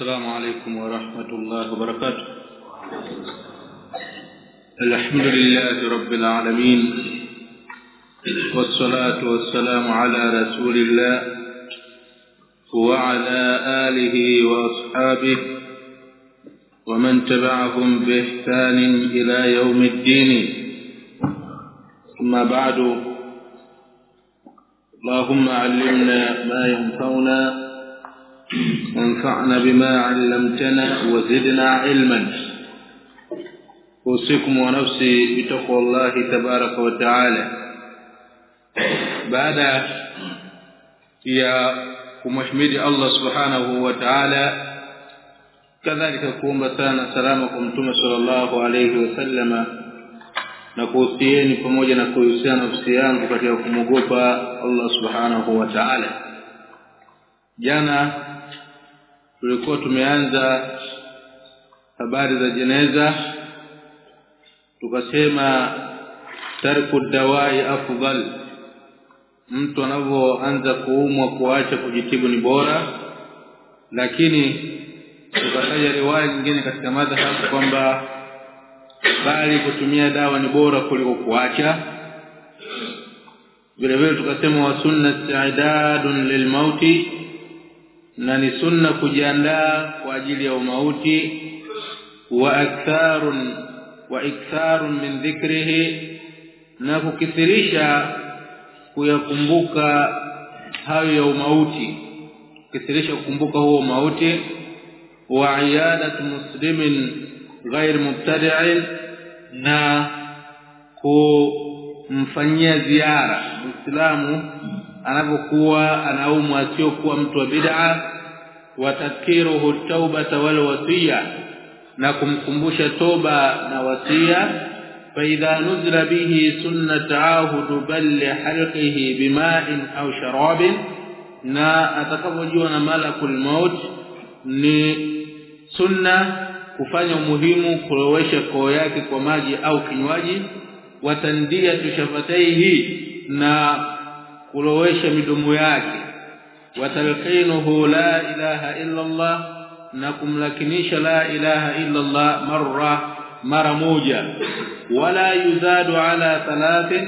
السلام عليكم ورحمة الله وبركاته. الحمد لله رب العالمين والصلاة والسلام على رسول الله وعلى آله وأصحابه ومن تبعهم بإحسان إلى يوم الدين. ثم بعد اللهم علمنا ما ينفعنا وانفعنا بما علمتنا وزدنا علما اوصيكم ونفسي بتقوى الله تبارك وتعالى بعد يا kumhimidi Allah subhanahu wa ta'ala kadhalika kuomba sana salama kwa mtume sallallahu alayhi wasallama pamoja na kuhusiana nafsi yangu katika kumwogopa Allah subhanahu wa ta'ala jana tulikuwa tumeanza habari za jeneza tukasema tarku dawai afdal. Mtu anavyoanza kuumwa kuacha kujitibu ni bora lakini tukataja riwaya nyingine katika madhhabu kwamba bali kutumia dawa ni bora kuliko kuacha. Vile vile tukasema wa sunna ta'dadun lilmauti na ni sunna kujiandaa kwa ajili ya umauti wa aktharun wa iktharun min dhikrihi na kukithirisha kuyakumbuka hayo ya umauti. Kukithirisha kukumbuka huo umauti wa iyadat muslimin ghair mubtadi'in na kumfanyia ziara muislamu anapokuwa anaumwa asiokuwa mtu wa bid'a wa tadhkiruhu taubata wal wasiya na kumkumbusha toba na wasia idha nuzila bihi sunna taahudu bal halqihi bima'in au sharabin na atakapojua na malakul maut ni sunna kufanya umuhimu kulowesha koo yake kwa maji au kinywaji watandia tushafataihi na kulowesha midomo yake. Watalqinuhu la ilaha illa Allah na kumlakinisha la ilaha illa Allah marra mara moja. Wala yuzadu ala thalathin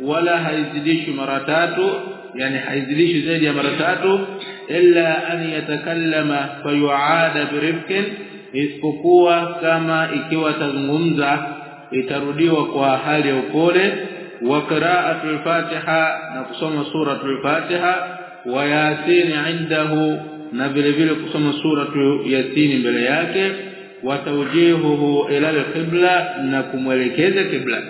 wala haizidishi mara tatu yani haizidishi zaidi ya mara tatu illa an yatakallama fayuada birifkin isipokuwa kama ikiwa tazungumza itarudiwa kwa hali ya upole wa qira'atul fatiha na kusoma suratul fatiha wa yasin indahu na vile vile kusoma suratu yasin mbele yake wa tawjihuhu ila al-qibla na kumwelekeza kibla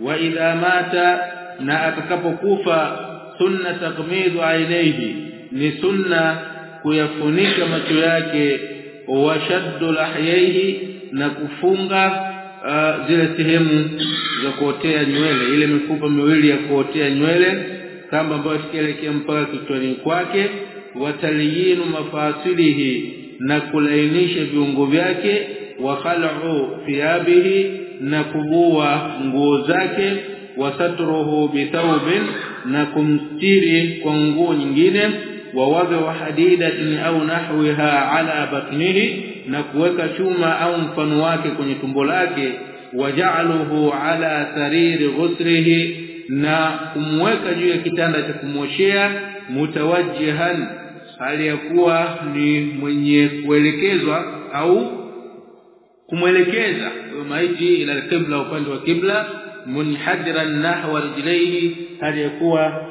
wa idha mata na atakapokufa sunna taqmidu ainihi ni sunna kuyafunika macho yake wa shaddu lahyaihi na kufunga uh, zile sehemu za kuotea nywele ile mifupa miwili ya kuotea nywele kamba ambayo ikielekea mpaka kichwani kwake wataliyinu mafasilihi na kulainisha viungo vyake wa khal'u thiyabihi na kubua nguo zake wa satruhu bithawbin na kumstiri kwa nguo nyingine wa wadhu hadidatin au nahwiha ala batnihi na kuweka chuma au mfano wake kwenye tumbo lake waja'aluhu ala sariri ghusrihi na kumweka juu ya kitanda cha kumwoshea mutawajjihan hali ya kuwa ni mwenye kuelekezwa au kumwelekeza. Maiti ila kibla upande wa kibla munhadiran nahwa rijlaihi hali ya kuwa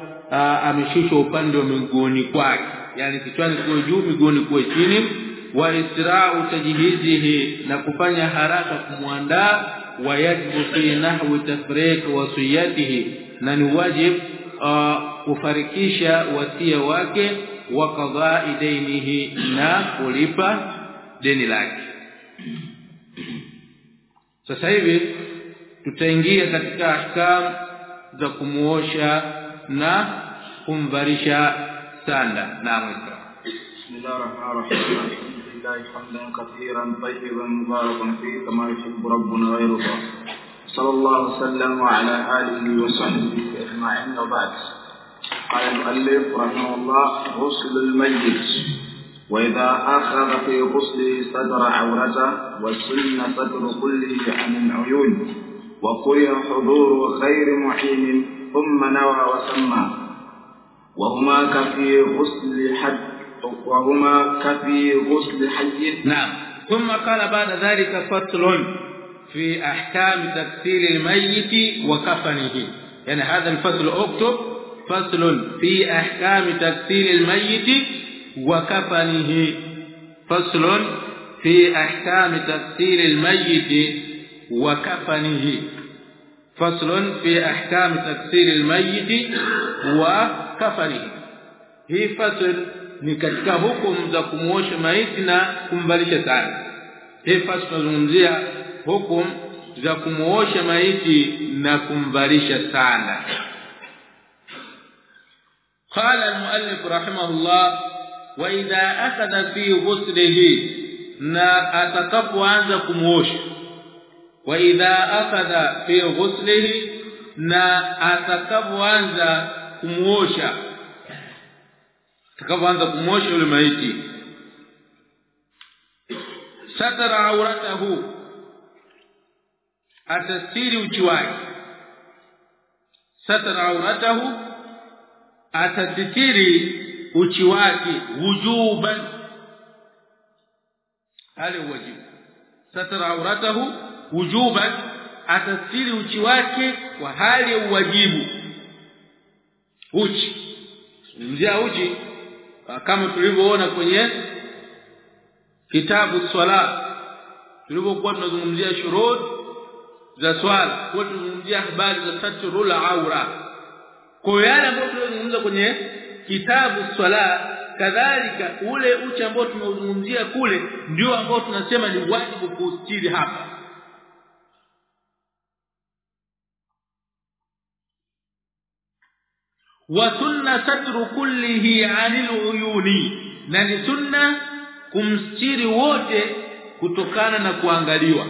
ameshushwa upande wa miguuni kwake. Yani kichwani kuwe juu miguuni kuwe chini wa isra'u tajhizihi na kufanya haraka kumwandaa wa yajibu fi nahwi tafriq wasiyatihi na ni wajib uh, kufarikisha wasia wake wa qadha dainihi na kulipa deni lake. Sasa hivi tutaingia katika ahkam za kumuosha na kumvarisha sanda. Na mwisho بسم الله الرحمن الرحيم لله حمدا كثيرا طيبا مباركا فيه كما يحب ربنا ويرضى صلى الله وسلم على آله وصحبه أجمعين. وبعد قال المؤلف رحمه الله غسل الميت. وإذا أخذ في غسله ستر عورته والسنة ستر كله عن العيون وكره حضور غير معين ثم نوى وسمى. وهما كفي غسل حج وهما كفي غسل حي نعم. ثم قال بعد ذلك فصل في أحكام تغسيل الميت وكفنه. يعني هذا الفصل أكتب. فصل في أحكام تغسيل الميت وكفنه. فصل في أحكام تغسيل الميت وكفنه. فصل في أحكام تغسيل الميت وكفنه. hii fasl ni katika hukumu za kumuosha maiti na kumvalisha sana hii fasl tunazungumzia hukumu za kumuosha maiti na kumvalisha sana قال المؤلف رحمه الله واذا اخذ في غسله na atakapoanza kumuosha wa idha akhadha fi ghuslihi na atakapoanza kumuosha atakapoanza kumuosha yule maiti. Satara auratahu. Atastiri uchi wake. Satara auratahu. Atasitiri uchi wake wujuban. Hali wajibu satara auratahu wujuban. Atasiri uchi wake kwa hali ya uwajibu. Uchi. Mzia uchi kama tulivyoona kwenye kitabu swala tulivyokuwa tunazungumzia shurud za swala kwa tunazungumzia habari za satrul aura. Kwa yale ambayo tunazungumza kwenye kitabu swala kadhalika ule uchi ambao tumeuzungumzia kule ndio ambao tunasema ni wajibu kustiri hapa wa sunna satru kullihi anil uyuni. Na ni sunna kumstiri wote kutokana na kuangaliwa.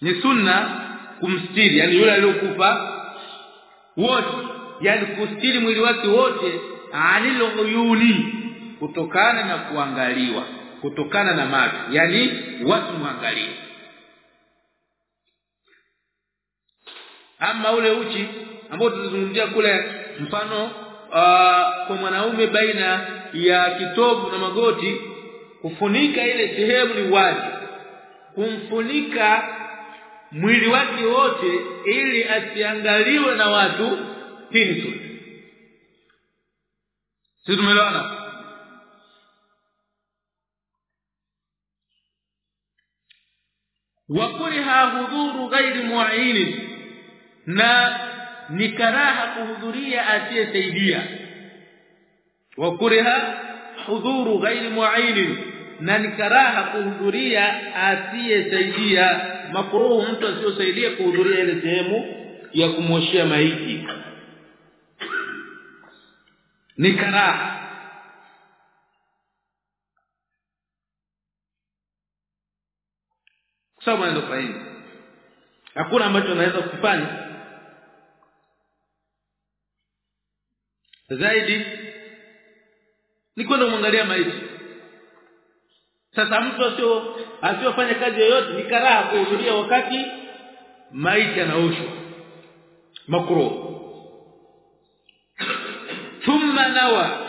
Ni sunna kumstiri yani yule aliyokufa wote yani kustiri mwili wake wote anil uyuni kutokana na kuangaliwa kutokana na macho yani watu muangalie. Ama ule uchi ambao tulizungumzia kule mfano uh, kwa mwanaume baina ya kitovu na magoti kufunika ile sehemu ni wazi. Kumfunika mwili wake wote ili asiangaliwe na watu hii sisi tumeelewana? Wa kuriha hudhuru ghairi mu'in na ni karaha kuhudhuria asiyesaidia. Wa kuriha hudhuru ghairi mu'in na ni karaha kuhudhuria asiyesaidia. Makruhu mtu asiyosaidia kuhudhuria ile sehemu ya kumoshia maiti. Ni karaha. Sababu ndio kufanya hakuna ambacho anaweza kufanya zaidi ni kwenda kumwangalia maiti. Sasa mtu asio asiofanya kazi yoyote ni karaha kuhudhuria wakati maiti anaoshwa makro thumma nawa.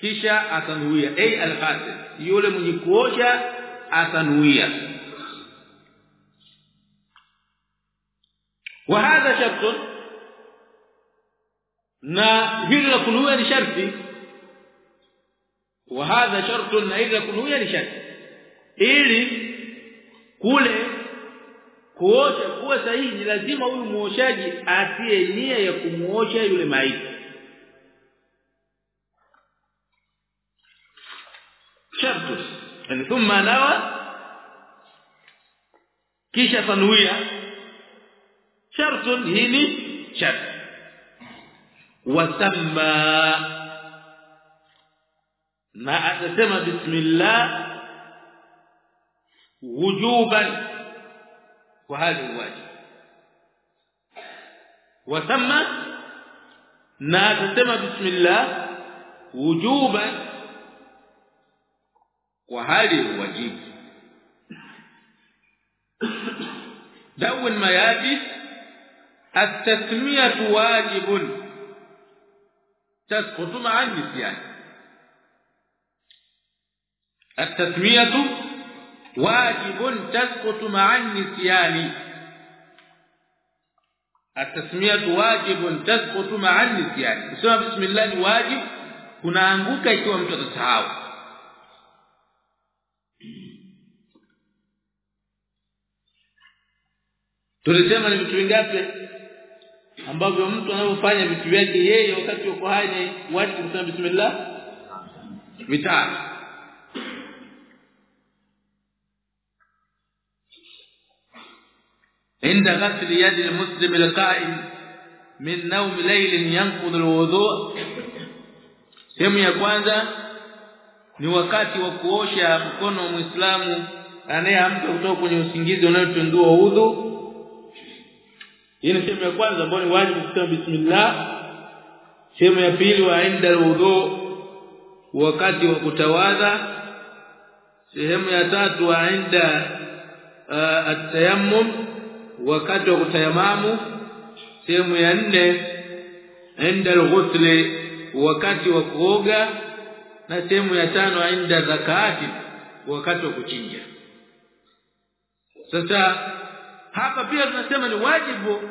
Kisha atanuia. Ay al-ghasil yule mwenye kuosha atanuia. Wa hadha shartun na hili la kunuia ni sharti. Wa hadha shartun na hili la kunuia ni sharti. Ili kule kuosha kuwa sahihi ni lazima huyu muoshaji atie nia ya kumuosha yule maiti. Shartu. Yani thumma nawa kisha tanuia shartun hili shart وسمى. ما اتسمى بسم الله وجوبا. وهذا الواجب. وسمى. ما اتسمى بسم الله وجوبا. وهذا الواجب. دون ما يجب التسمية واجب. تسقط مع النسيان التسمية واجب تسقط مع النسيان التسمية واجب تسقط مع النسيان اسم بسم الله واجب كنعنقك أيوه انت تتساهل تريد تسمع من كلمه ambavyo mtu anapofanya vitu vyake yeye wakati yuko hai ni wajibu kusema bismillah vitano عند غسل يد المسلم القائم من نوم ليل ينقض الوضوء sehemu ya kwanza ni wakati wa kuosha mkono wa Muislamu anayeamka kutoka kwenye usingizi unayotundua udhu hii ni sehemu ya kwanza ambayo ni wajibu kusema bismillah. Sehemu ya pili wa inda udhu wakati wa kutawadha. Sehemu ya tatu wa inda uh, at-tayammum wakati wa kutayamamu. Sehemu ya nne inda al-ghusl wakati wa kuoga. Na sehemu ya tano inda zakati wakati wa kuchinja. Sasa hapa pia tunasema ni wajibu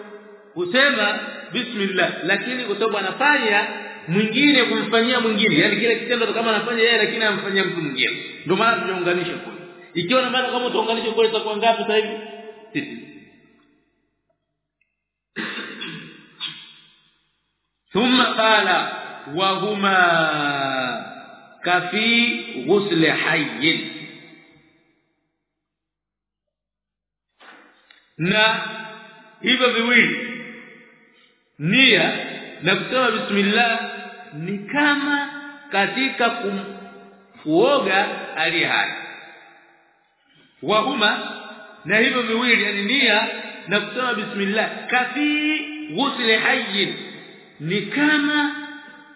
kusema bismillah lakini kwa sababu anafanya mwingine kumfanyia mwingine yani kile kitendo kama anafanya yeye lakini amfanyia mtu mwingine ndio maana tunaunganisha kule ikiwa na maana kama utaunganisha kule itakuwa ngapi sasa hivi sisi ثم قال وهما كفي غسل حي na hivyo viwili. Nia na kusema bismillah ni kama katika kuoga ali hai. Wahuma na hivyo viwili yani nia na kusema bismillah kafi ghusl hayy ni kama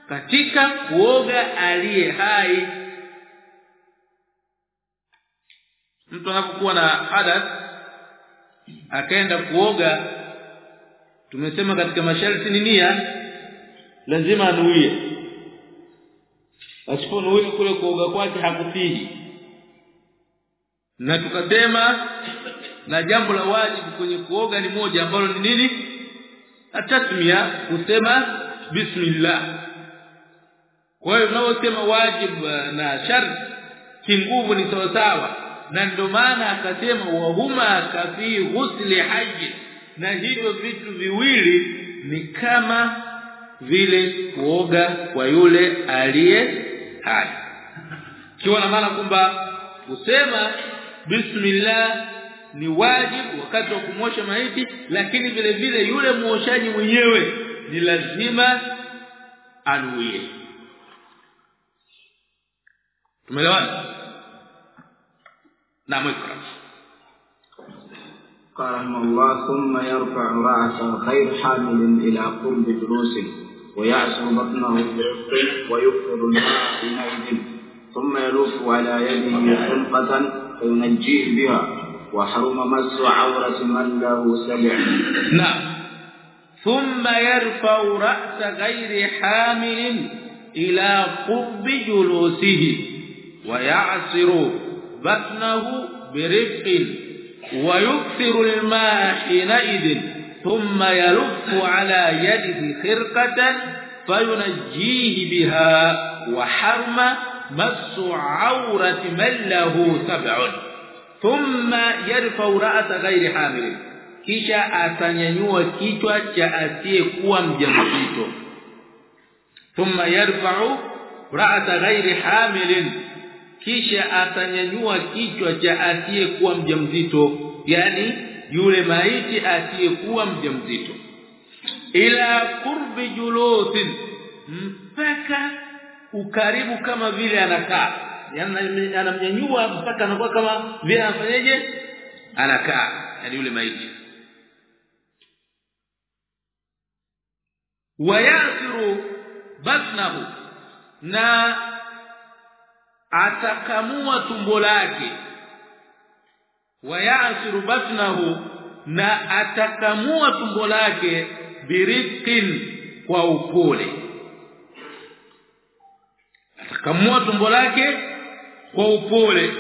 katika kuoga aliye hai. Mtu anapokuwa na hadath akaenda kuoga. Tumesema katika masharti ni nia lazima anuie. Asiponuie kule kuoga kwake hakufihi na tukasema na jambo la wajibu kwenye kuoga ni moja ambalo ni nini? Atasmia kusema bismillah. Kwa hiyo unaosema wajibu na sharti kinguvu ni sawa sawa na ndio maana akasema wa huma kafi ghusli hajj na hivyo vitu viwili ni kama vile kuoga kwa yule aliye hai. Kiwa na maana kwamba kusema bismillah ni wajibu wakati wa kumosha maiti lakini vile vile yule muoshaji mwenyewe ni lazima anuie. Tumeelewana نعم اقرا قال رحمه الله ثم يرفع رأسه غير حامل إلى قرب جلوسه ويعصر بطنه برفق ويكثر الماء حينئذ ثم يلف على يده خلقة فينجيه بها. وحرم مس عورة من له سبع نعم. ثم يرفع رأس غير حامل إلى قرب جلوسه ويعصر بطنه برفق ويكثر الماء حينئذ ثم يلف على يده خرقة فينجيه بها وحرم مس عورة من له سبع. ثم يرفع رأس غير حامل kisha atanyanyua kichwa cha asiyekuwa mjamzito thumma yarfa'u ra'sa ghairi hamilin kisha atanyanyua kichwa cha asiyekuwa mjamzito yani yule maiti asiyekuwa mjamzito. Ila kurbi julusin mpaka ukaribu kama vile anakaa. Yani anamnyanyua mpaka anakuwa kama vile anafanyaje? Anakaa yani yule maiti. Wayasiru batnahu na atakamua tumbo lake. Wayasiru batnahu na atakamua tumbo lake birifqin kwa upole. Atakamua tumbo lake kwa upole.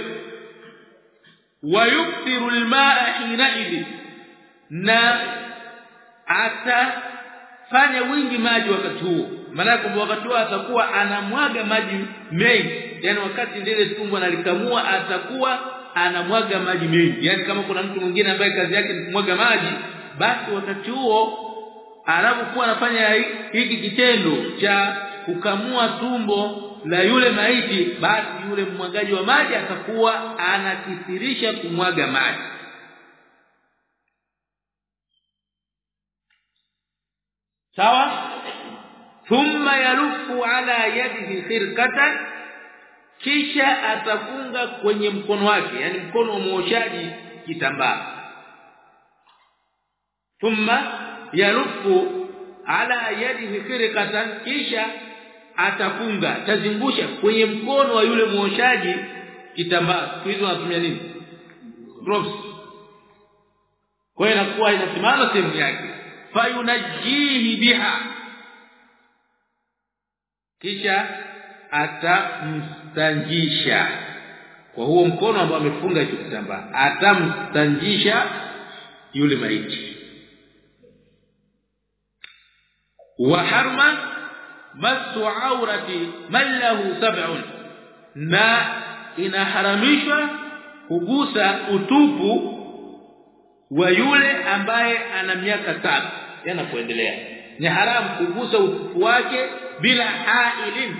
Wayukthiru almaa ili na atafanya wingi maji wakati huo. Maana wakati huo atakuwa anamwaga maji mengi yani wakati ndile tumbo analikamua atakuwa anamwaga maji mengi. Yani kama kuna mtu mwingine ambaye kazi yake ni kumwaga maji basi wakati huo anapokuwa anafanya hiki kitendo cha kukamua tumbo la yule maiti basi yule mwagaji wa maji atakuwa anakithirisha kumwaga maji. Sawa? Thumma yalufu ala yadihi khirqatan kisha atafunga kwenye mkono wake yani mkono wa muoshaji kitambaa. Thumma yarufu ala yadihi khirqatan kisha atafunga tazungusha kwenye mkono wa yule muoshaji kitambaa. Hizo anatumia nini? Drops kwa hiyo inakuwa inasimama sehemu yake. Fayunajihi biha. Kisha atamstanjisha. Kwa huo mkono ambao amefunga hicho kitambaa atamstanjisha yule maiti. Wa harma masu aurati man lahu sab'un. Na inaharamishwa kugusa utupu wa yule ambaye ana miaka saba yana kuendelea ni haramu kugusa utupu wake bila hailin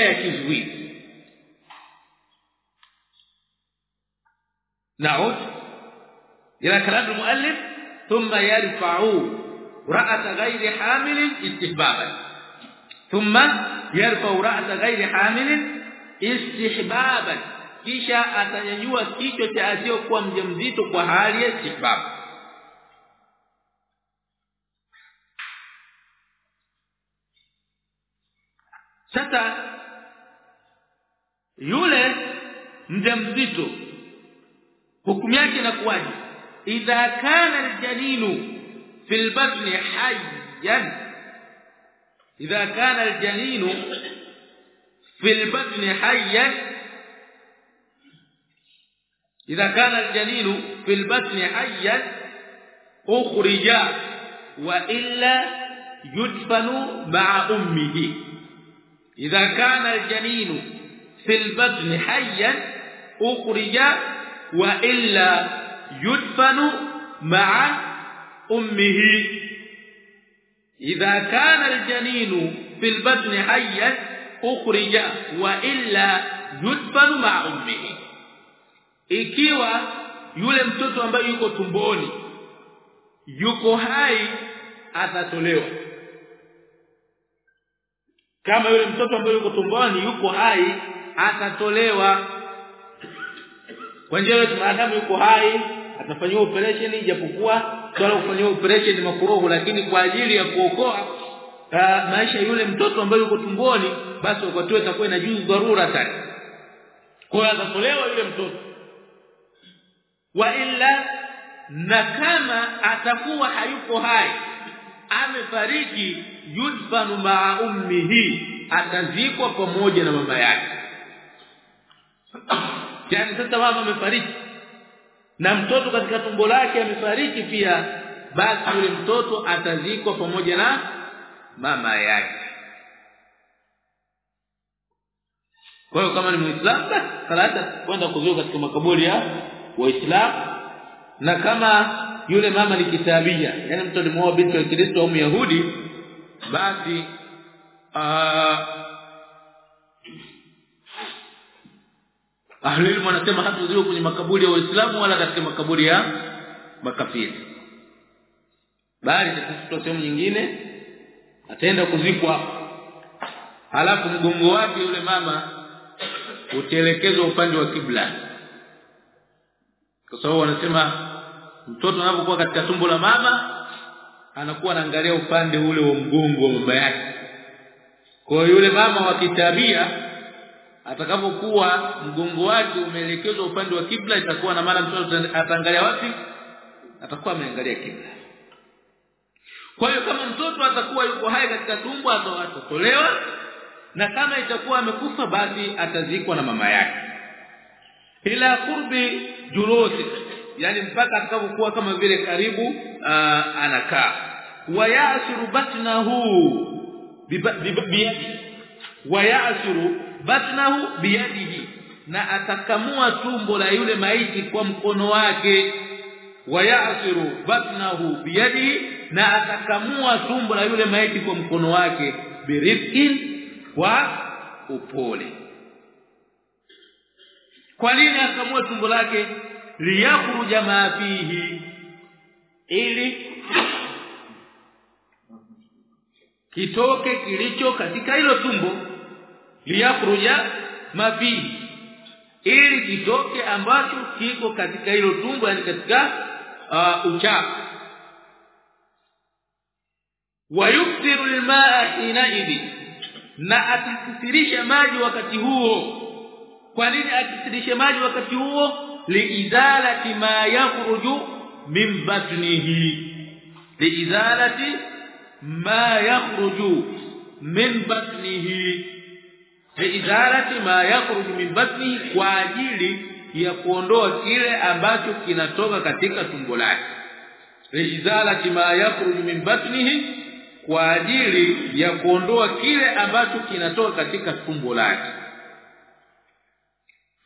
ya kizuizi نعود إلى كلام المؤلف ثم يرفع رأس غير حامل استحبابا ثم يرفع رأس غير حامل استحبابا kisha atanyanyua kichwa cha asiyokuwa mjamzito kwa hali ya sasa yule mjamzito hukumu yake inakuwaje idha kana aljaninu fil batni hayyan idha kana aljaninu fil batni hayyan kana aljaninu fil batni hayyan ukhrija wa illa yudfanu ma'a ummihi إذا كان الجنين في البطن حيا أخرج وإلا يدفن مع أمه. إذا كان الجنين في البطن حيا أخرج وإلا يدفن مع أمه. ikiwa yule mtoto ambaye yuko tumboni yuko hai atatolewa kama yule mtoto ambaye yuko tumboni yuko hai atatolewa. Kwa njia ya maadamu yuko hai atafanywa operation ijapokuwa swala kufanywa operation makuruhu lakini kwa ajili ya kuokoa uh, maisha yule mtoto ambaye yuko tumboni basi wakati itakuwa na juu dharura tani kwa hiyo atatolewa yule mtoto. Wa illa na kama atakuwa hayuko hai amefariki yudfanu ma'a ummihi atazikwa pamoja na mama yake. Yani sasa mama amefariki na mtoto katika tumbo lake amefariki pia basi yule mtoto atazikwa pamoja na mama yake. Kwa hiyo kama ni muislamu basi salata kwenda kuzuru katika makaburi ya waislamu. Na kama yule mama ni kitabia yani mtu alimuoa binti wa Kristo au Myahudi basi ahlilmu wanasema hatuziwe kwenye makaburi ya Waislamu wala katika makaburi ya makafiri. Bali katika sehemu nyingine ataenda kuzikwa. Halafu mgongo wake yule mama utelekezwa upande wa kibla. Kwa sababu wanasema mtoto anapokuwa katika tumbo la mama anakuwa anaangalia upande ule wa mgongo wa baba yake. Kwa yule mama wa kitabia atakapokuwa mgongo wake umeelekezwa upande wa kibla itakuwa na maana mtoto ataangalia wapi? Atakuwa ameangalia kibla. Kwa hiyo kama mtoto atakuwa yuko hai katika tumbo atatolewa na kama itakuwa amekufa basi atazikwa na mama yake. Ila kurbi jurusi yani mpaka atakapokuwa kama vile karibu uh, anakaa. Wayasiru batnahu biyadi wayasiru batnahu biyadihi na atakamua tumbo la yule maiti kwa mkono wake. Wayasiru batnahu biyadihi na atakamua tumbo la yule maiti kwa mkono wake birifkin kwa upole. Kwa nini akamua tumbo lake liyakhruja ma fihi. Ili kitoke kilicho katika hilo tumbo liyakhruja ma fihi. Ili kitoke ambacho kiko katika hilo tumbo yani katika uh, uchafu. Wayukthiru almaa inaidi na atakithirisha maji wakati huo. Kwa nini akithirisha maji wakati huo liizalati ma yakhruju min batnihi. Liizalati ma yakhruju min batnihi. Liizalati ma yakhruju min batnihi kwa ajili ya kuondoa kile ambacho kinatoka katika tumbo lake. Liizalati ma yakhruju min batnihi kwa ajili ya kuondoa kile ambacho kinatoka katika tumbo lake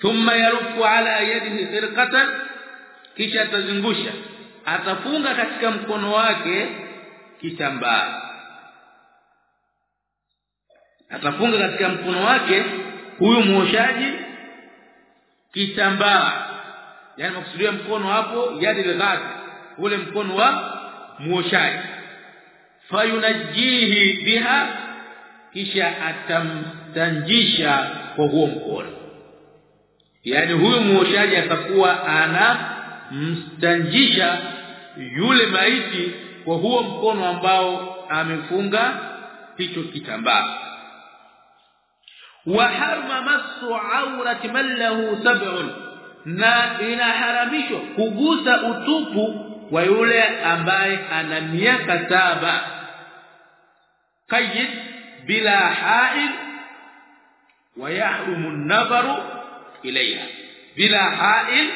thumma yarufu ala yadihi firqatan kisha atazungusha. Atafunga katika mkono wake kitambaa. Atafunga katika mkono wake huyu muoshaji kitambaa. Yani makusudia mkono hapo yadi ghati ule mkono wa muoshaji fayunajihi biha kisha atamtanjisha kwa huo mkono yani huyu muoshaji atakuwa anamstanjisha yule maiti kwa huo mkono ambao amefunga hicho kitambaa. Wa harma masu aurati man lahu sab'un. Na inaharamishwa kugusa utupu wa yule ambaye ana miaka saba. Kayid bila ha'il wa yahrumu an-nazaru ilayha bila ha'il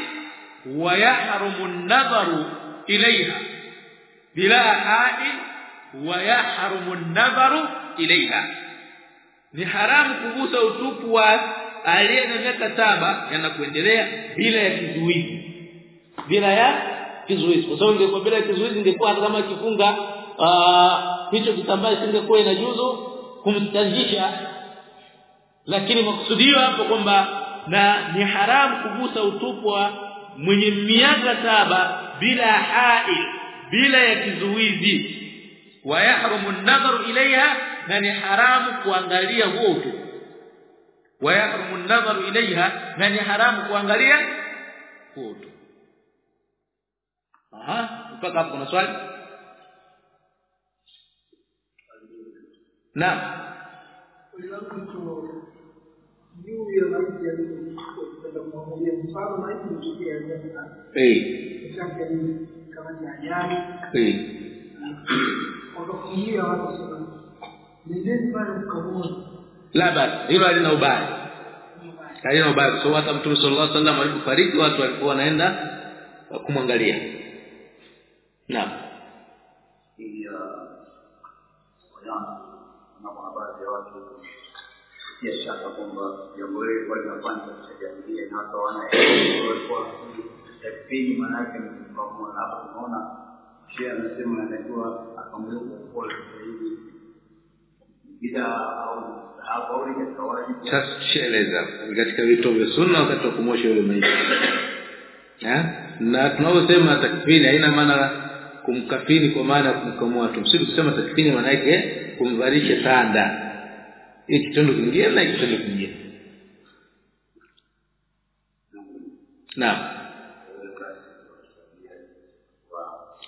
wa yahrumu an-nazaru ilaiha bila ha'il wa yahrumu an-nazaru ilaiha ni haramu kugusa utupu wa aliye na miaka saba yanakuendelea bila ya kizuizi. Bila ya kizuizi. Kwa sababu ingekuwa bila kizuizi ingekuwa hata kama kifunga hicho kitambaa singekuwa inajuzu kumstanjisha lakini makusudio hapo kwamba na ni haramu kugusa utupu wa mwenye miaka saba bila hail bila ya kizuizi. Wa yahrumu an-nadharu ilayha na ni haramu kuangalia huo utupu. Wa yahrumu an-nadharu ilayha na ni haramu kuangalia huo utupu. Aha mpaka hapo kuna swali? Naam juu ya maiti yaliyokwenda kumwangalia mfano maiti ilitokea jana chake ni kama ni ajali wakafungia watu sana nendeni pale mkamwona la basi hilo halina ubaya. Halina ubaya. Kwa sababu hata mtume sallallahu alaihi wasallam alipofariki watu walikuwa wanaenda kumwangalia. Naam. Ya wanyama na baadhi ya watu pia shaka kwamba jambo hili kwa linafanya katika jamii na hata wana walikuwa yakini maana yake ni kukamua hapa tunaona shehe anasema akamuliwa kwa upole kwa hivi bila au hapo au ni katika wajibu sasa tushaeleza katika vituo vya sunna wakati wa kumosha yule maiti. Eh? Na tunaposema takfini haina maana kumkafini kwa maana ya kumkamua tu. Msikusema takfini maana yake kumvalisha sanda hii kitendo kingine na kitendo kingine naam.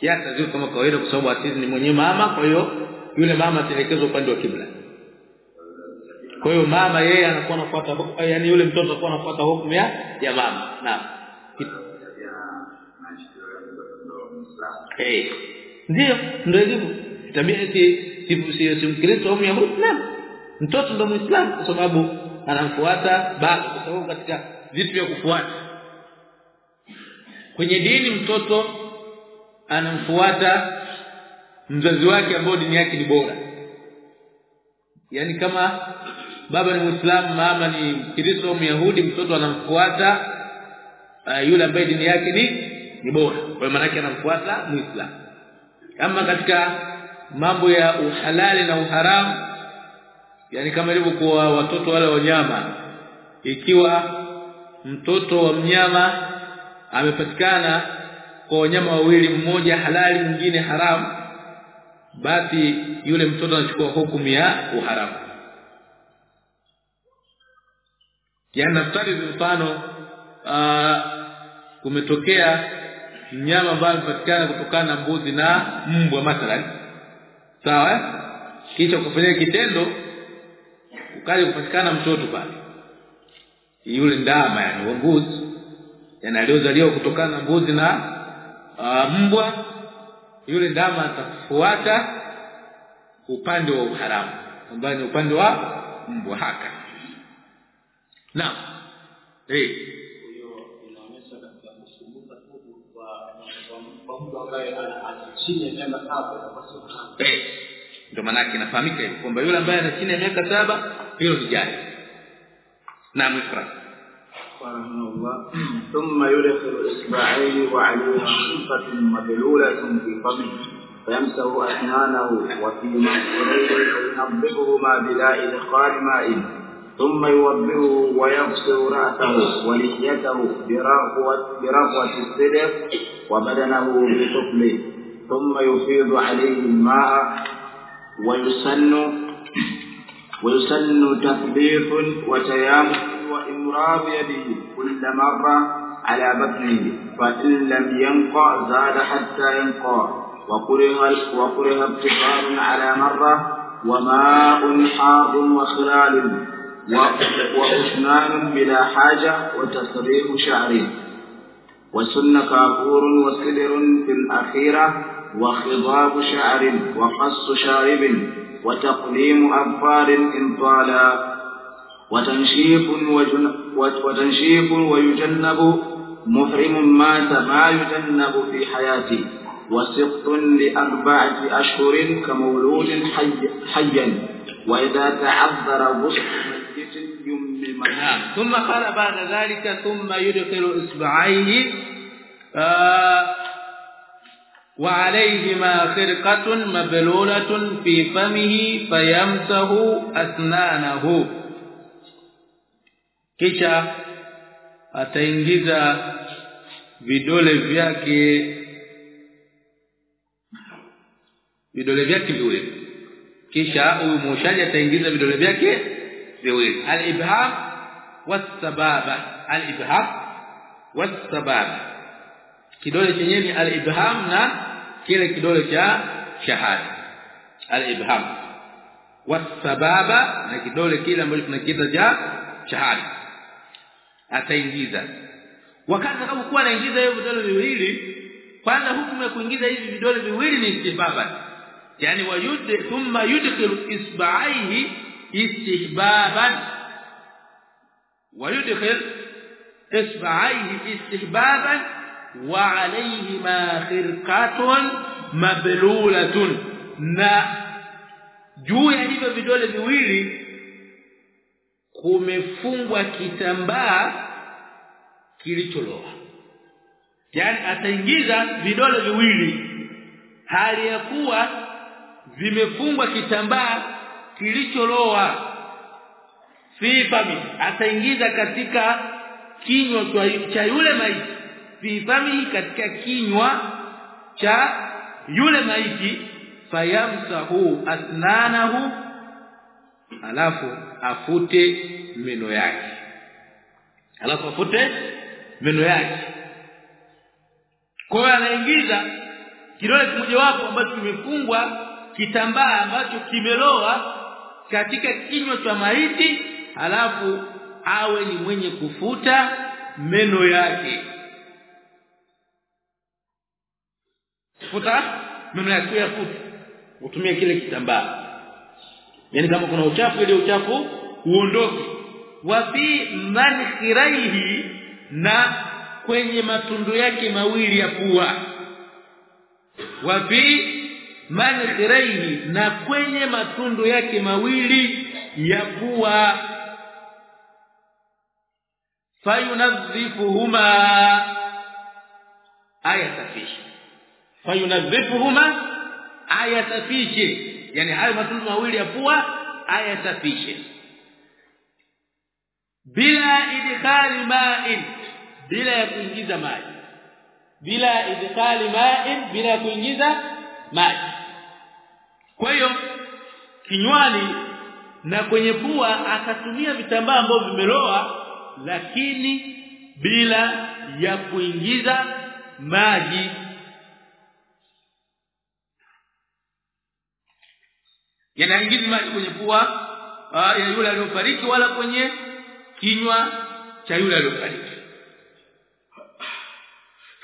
Ya tazio kama kawaida kwa sababu asili ni mwenye mama kwa hiyo yule mama atelekezwa upande wa kibla. Kwa hiyo mama yeye anakuwa anafuata yani yule mtoto anakuwa anafuata hukumu ya ya mama. Naam. Eh ndio ndio hivyo. Tabia si si si mkristo au myahudi. Naam mtoto ndo muislamu kwa sababu anamfuata baba kwa sababu katika vitu vya kufuata. Kwenye dini mtoto anamfuata mzazi wake ambao dini yake ni bora. Yani kama baba ni muislamu mama ni kristo au myahudi mtoto anamfuata uh, yule ambaye dini yake ni ni bora. Kwa maana yake anamfuata muislamu. Kama katika mambo ya uhalali na uharamu yani kama ilivyokuwa watoto wale wanyama ikiwa mtoto wa mnyama amepatikana kwa wanyama wawili mmoja halali mwingine haramu basi yule mtoto anachukua hukumu ya uharamu. Yani naftari mfano kumetokea mnyama ambaye amepatikana kutokana na mbuzi na mbwa mathalan sawa kisha kufanya kitendo ukaja kupatikana mtoto pale. Yule ndama yani wa mbuzi yani aliozaliwa kutokana na mbuzi na uh, mbwa. Yule ndama atafuata upande wa uharamu ambaye ni upande wa mbwa haka. Naam. Eh. Na eh. Ndio maana yake inafahamika kwamba yule ambaye ana chini ya miaka saba hilo ni ikra رحمه الله ثم يدخل إصبعيه وعليها خلقة مبلولة في فمه فيمسح أسنانه وفي منخريه فينظفهما بلا إدخال ماء ثم يوضئه ويغسل رأسه ولحيته برغوة الصدر وبدنه بطفله ثم يفيض عليه الماء ويسن ويسن تثبيت وتيامن وإمرار يده كل مرة على بطنه فإن لم ينقع زاد حتى ينقع. وكره وكره ابتكار على مرة وماء حار وخلال وأسنان بلا حاجة وتسريح شعر. وسن كافور وسدر في الأخيرة وخضاب شعر وقص شارب. وتقليم أظفار إن طالا وتنشيف وجن وتنشيف ويجنب محرم مات ما يجنب في حياته وسقط لأربعة أشهر كمولود حي حيا. وإذا تعذر غسل ميت يمم نعم ثم قال بعد ذلك ثم يدخل إصبعيه آه وعليهما خرقة مبلولة في فمه فيمسه أسنانه. كيشا أتنجز بدول فياك بدول فياك بدول كيشا أموشاج أتنجز بدول فياك بدول الإبهام والسبابة. الإبهام والسبابة. kidole chenyewe ni al-ibham na kile kidole cha shahada al-ibham was-sababa na kidole kile ambacho tunakiita cha shahada ataingiza wakati atakapokuwa anaingiza hiyo vidole viwili kwanza hukumu ya kuingiza hivi vidole viwili ni istihbaba yani wayud thumma yudkhilu isba'aihi istihbaban ويدخل اصبعيه استحبابا wa alayhima khirqatun mablulatun. Na juu ya hivyo vidole viwili kumefungwa kitambaa kilicholoa. Yani ataingiza vidole viwili. Hali ya kuwa vimefungwa kitambaa kilicholoa. Fi ataingiza katika kinywa cha yule maiti fi fami katika kinywa cha yule maiti fayamsahu asnanahu alafu afute meno yake. Alafu afute meno yake. Kwa anaingiza kidole kimoja wapo ambacho kimefungwa kitambaa ambacho kimeloa katika kinywa cha maiti alafu awe ni mwenye kufuta meno yake futa. Meno ya futa. Utumie kile kitambaa. Yani kama kuna uchafu ile uchafu uondoke. Wa fi na kwenye matundu yake mawili ya pua. Wa fi mankhiraihi na kwenye matundu yake mawili ya pua. Fayunadhifuhuma. Ayasafisha fayunadhifuhuma ayasafishe yani hayo matundu mawili ya pua ayasafishe bila idkhali ma'in bila ya kuingiza maji. Bila idkhali ma'in bila ya kuingiza maji. Kwa hiyo kinywani na kwenye pua akatumia vitambaa ambavyo vimeloa lakini bila ya kuingiza maji yanaingiza maji kwenye pua ya yule aliyofariki wala kwenye kinywa cha yule aliyofariki.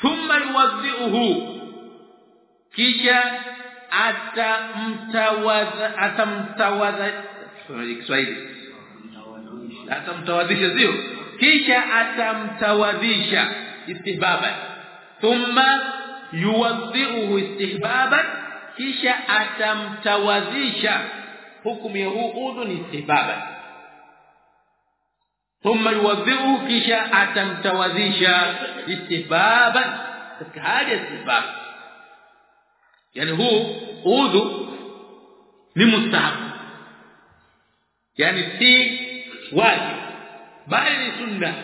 Thumma yuwadhi'uhu. Kisha atamtawadha atamtawadha Kiswahili. Atamtawadhisha sio? Kisha atamtawadhisha istihbaba thumma yuwadhi'uhu istihbaban kisha atamtawadhisha hukumu ya huu udhu ni sibaba thumma yuwadhihu kisha atamtawadhisha istibaba katika hali istihbab. Yani huu udhu ni mustahabu. Yani si wajib bali ni sunna.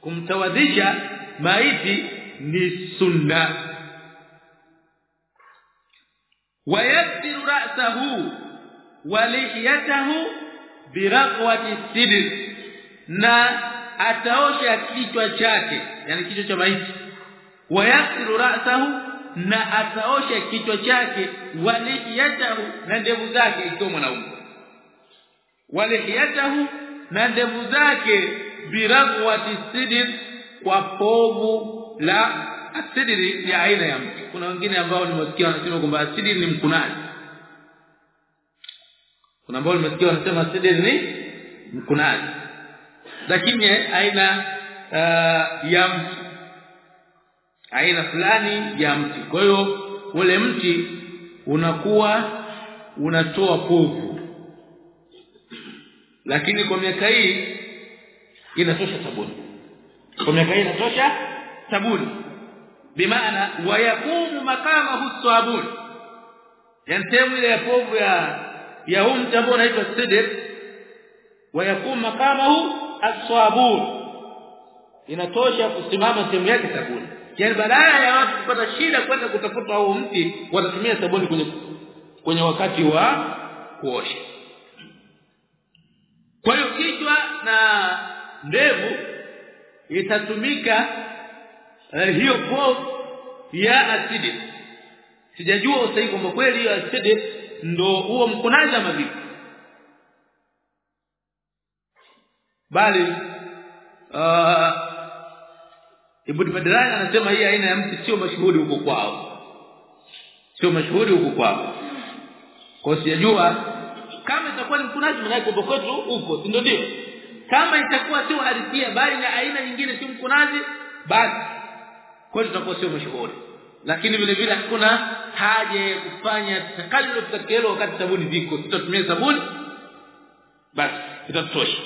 Kumtawadhisha maiti ni sunna ra'sahu wa lihiyatahu biraqwati sidr na ataosha kichwa chake yani kichwa cha maiti. Wayasiru ra'sahu na ataosha kichwa chake wa lihiyatahu na ndevu zake ikiwa mwanaume. Wa lihiyatahu na ndevu zake biraqwati sidr kwa povu la asidiri ni aina ya mti kuna wengine ambao nimesikia wanasema kwamba asidiri ni mkunazi kuna ambao nimesikia wanasema asidiri ni mkunazi lakini aina uh, ya mti aina fulani ya mti. Kwa hiyo ule mti unakuwa unatoa povu. Lakini kwa miaka hii inatosha sabuni. Kwa miaka hii inatosha sabuni bimaana wayakumu makamahu sabun yani sehemu ile ya povu ya ya huu mti ambao unaitwa sidr wayakumu makamahu aswabun inatosha kusimama sehemu yake sabuni. Yani badala ya watu kupata shida kwenda kutafuta huo mti watatumia sabuni kwenye kwenye wakati wa kuosha. Kwa hiyo kichwa na ndevu itatumika uh, hiyo form ya asidi sijajua usahihi kwamba kweli hiyo asidi ndo huo mkunazi ama bali uh, Ibn Badran anasema hii aina ya mti sio mashuhuri huko kwao. Sio mashuhuri huko kwao. Kwa sijajua kama itakuwa ni mkunazi maana kwa kwetu huko si ndio? Kama itakuwa sio harifia bali ni aina nyingine sio mkunazi basi kwetu tutakuwa sio mashuhuri. Lakini vile vile hakuna haja ya kufanya takalluf takelo wakati sabuni ziko. Tutatumia sabuni basi itatosha.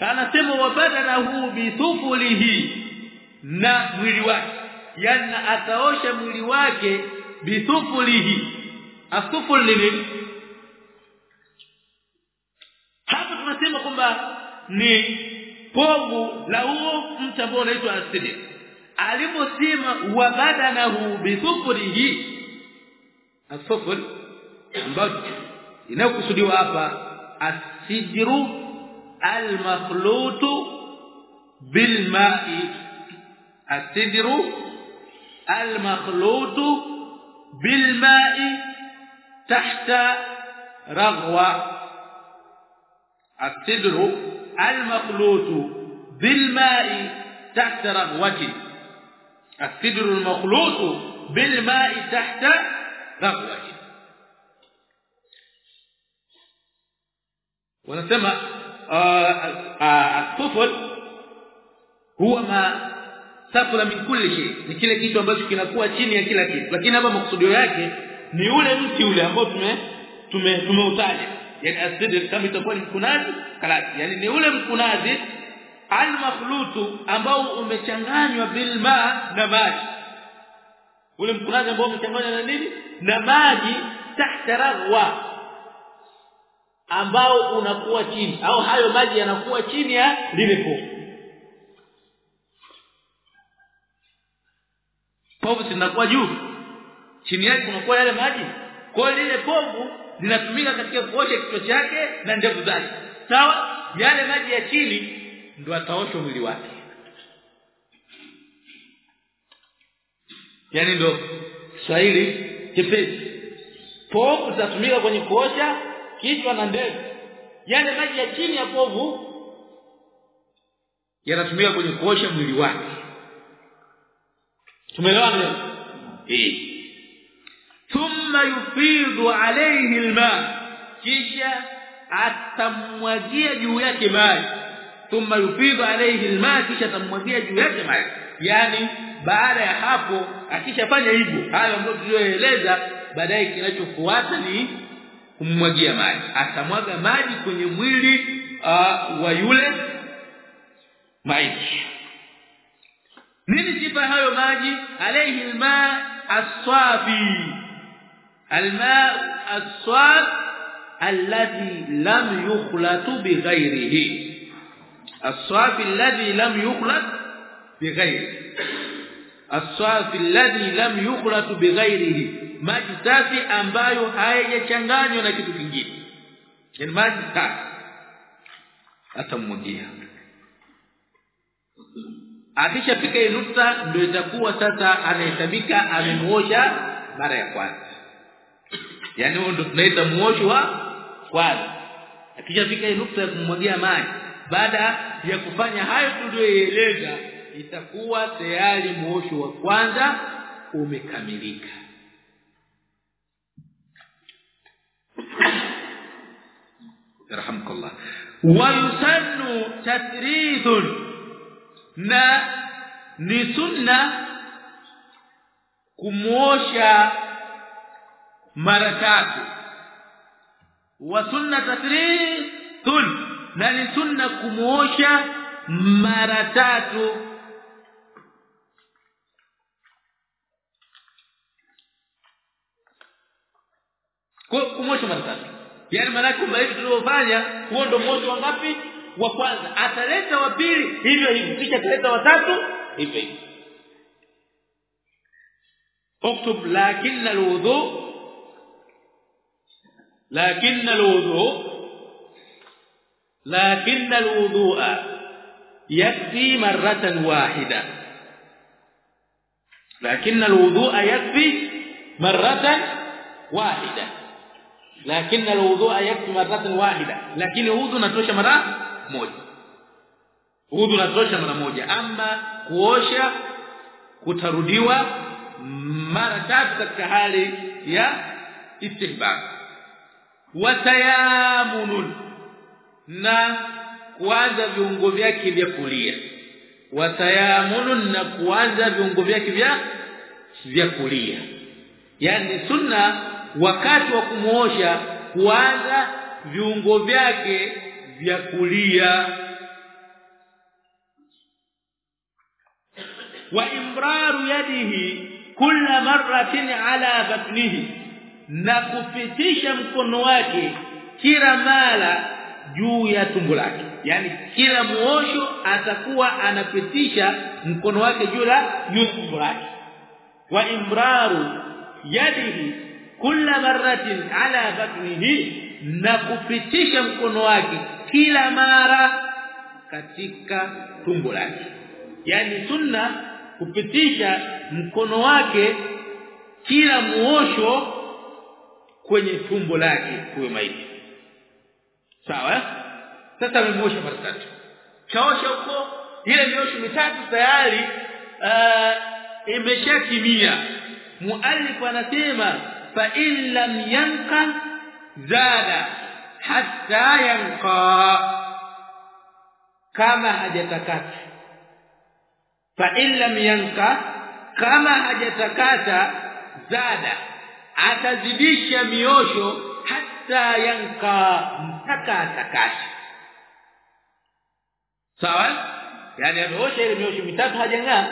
Anasema wabadalahu bithufulihi na mwili wake. Yani ataosha mwili wake bithufulihi asuful nini? Hapa tunasema kwamba ni povu la huo mtu ambao unaitwa asidi aliposema wa badanahu bithufrihi asufur ambao inayokusudiwa hapa asidru almakhlutu bilma'i asidru almakhlutu bilma'i tahta raghwa السدر المخلوط بالماء تحت رغوة السدر المخلوط بالماء تحت رغوة wanasema الطفل huwa ma safura min kulli shay ni kile kitu ambacho kinakuwa chini ya kila kitu lakini hapa maksudio yake ni ule mti ule ambao tume tume tumeutaja yani asidr kama itakuwa ni mkunazi kalati yani ni ule mkunazi almakhlutu ambao umechanganywa bilma na maji. Ule mkunazi ambao umechanganywa na nini? Na maji tahta raghwa ambao unakuwa chini au hayo maji yanakuwa chini ya lile povu povu zinakuwa juu chini yake kunakuwa yale maji. Kwa lile povu linatumika katika kuosha kichwa chake na ndevu zake. Sawa? Yale maji ya chini ndio ataosha mwili wake. Yani ndo Kiswahili kipesi povu zitatumika kwenye kuosha kichwa na ndevu yale maji ya chini ya povu yanatumika kwenye kuosha mwili wake. Tumeelewana eh. Thumma yufidu alayhi alma. Kisha atamwagia juu yake maji thumma yufidu alayhi alma kisha atamwagia juu yake maji yani baada ya hapo akishafanya hivyo hayo ambayo tulioeleza baadaye kinachofuata ni kummwagia maji atamwaga maji kwenye mwili uh, wa yule maiti. Nini sifa hayo maji? Alayhi alma as-safi alma as-saf alladhi lam yukhlatu bighayrihi as-safi alladhi lam yukhlat bighayrihi as-safi alladhi lam yukhlatu bighayrihi maji safi ambayo hayajachanganywa na kitu kingine. Ni maji safi atamwagia akishafika hii nukta ndio itakuwa sasa anahesabika amemuosha mara ya kwanza. Yani huo ndio tunaita muosho wa kwanza. Akishafika hii nukta ya kumwagia maji baada ya kufanya hayo tuliyoeleza itakuwa tayari muosho wa kwanza umekamilika. Yarhamkallah wa yusannu tasridun na ni sunna kumuosha mara tatu. Wa sunna tasridun na ni sunna kumuosha mara tatu kwa kumosha mara tatu yani maana kwamba hivi tulivyofanya huo ndio moto wa ngapi wa kwanza ataleta wa pili hivyo hivyo kisha ataleta wa tatu hivyo hivyo اكتب لكن الوضوء لكن الوضوء لكن الوضوء يكفي marratan wahida. Lakinna alwudhu'a yakfi marratan wahida. Lakinna alwudhu'a yakfi marratan wahida. Lakini udhu natosha mara moja. Udhu natosha mara moja. Ama kuosha kutarudiwa mara tatu katika hali ya istihbab. Wa tayamunun na kuanza viungo vyake vya kulia. Watayamunu na kuanza viungo vyake vya vya kulia. Yani sunna wakati wa kumuosha kuanza viungo vyake vya kulia. Wa imraru yadihi kila marratin ala batnihi. Na kupitisha mkono wake kila mara juu ya tumbo lake. Yani kila muosho atakuwa anapitisha mkono wake juu la tumbo lake. Wa imraru yadihi kila maratin ala batnihi na kupitisha mkono wake kila mara katika tumbo lake. Yani sunna kupitisha mkono wake kila muosho kwenye tumbo lake huyo maiti sawa sasa amemosha mara tatu kaosha huko. Ile miosho mitatu tayari uh, imeshatimia. Muallif anasema fa in lam yanqa zada hatta yanqa. Kama hajatakata. Fa in lam yanqa kama hajatakata zada atazidisha miosho hata yanka mpaka atakata sawa yani ameosha ile miosho mitatu hajang'aa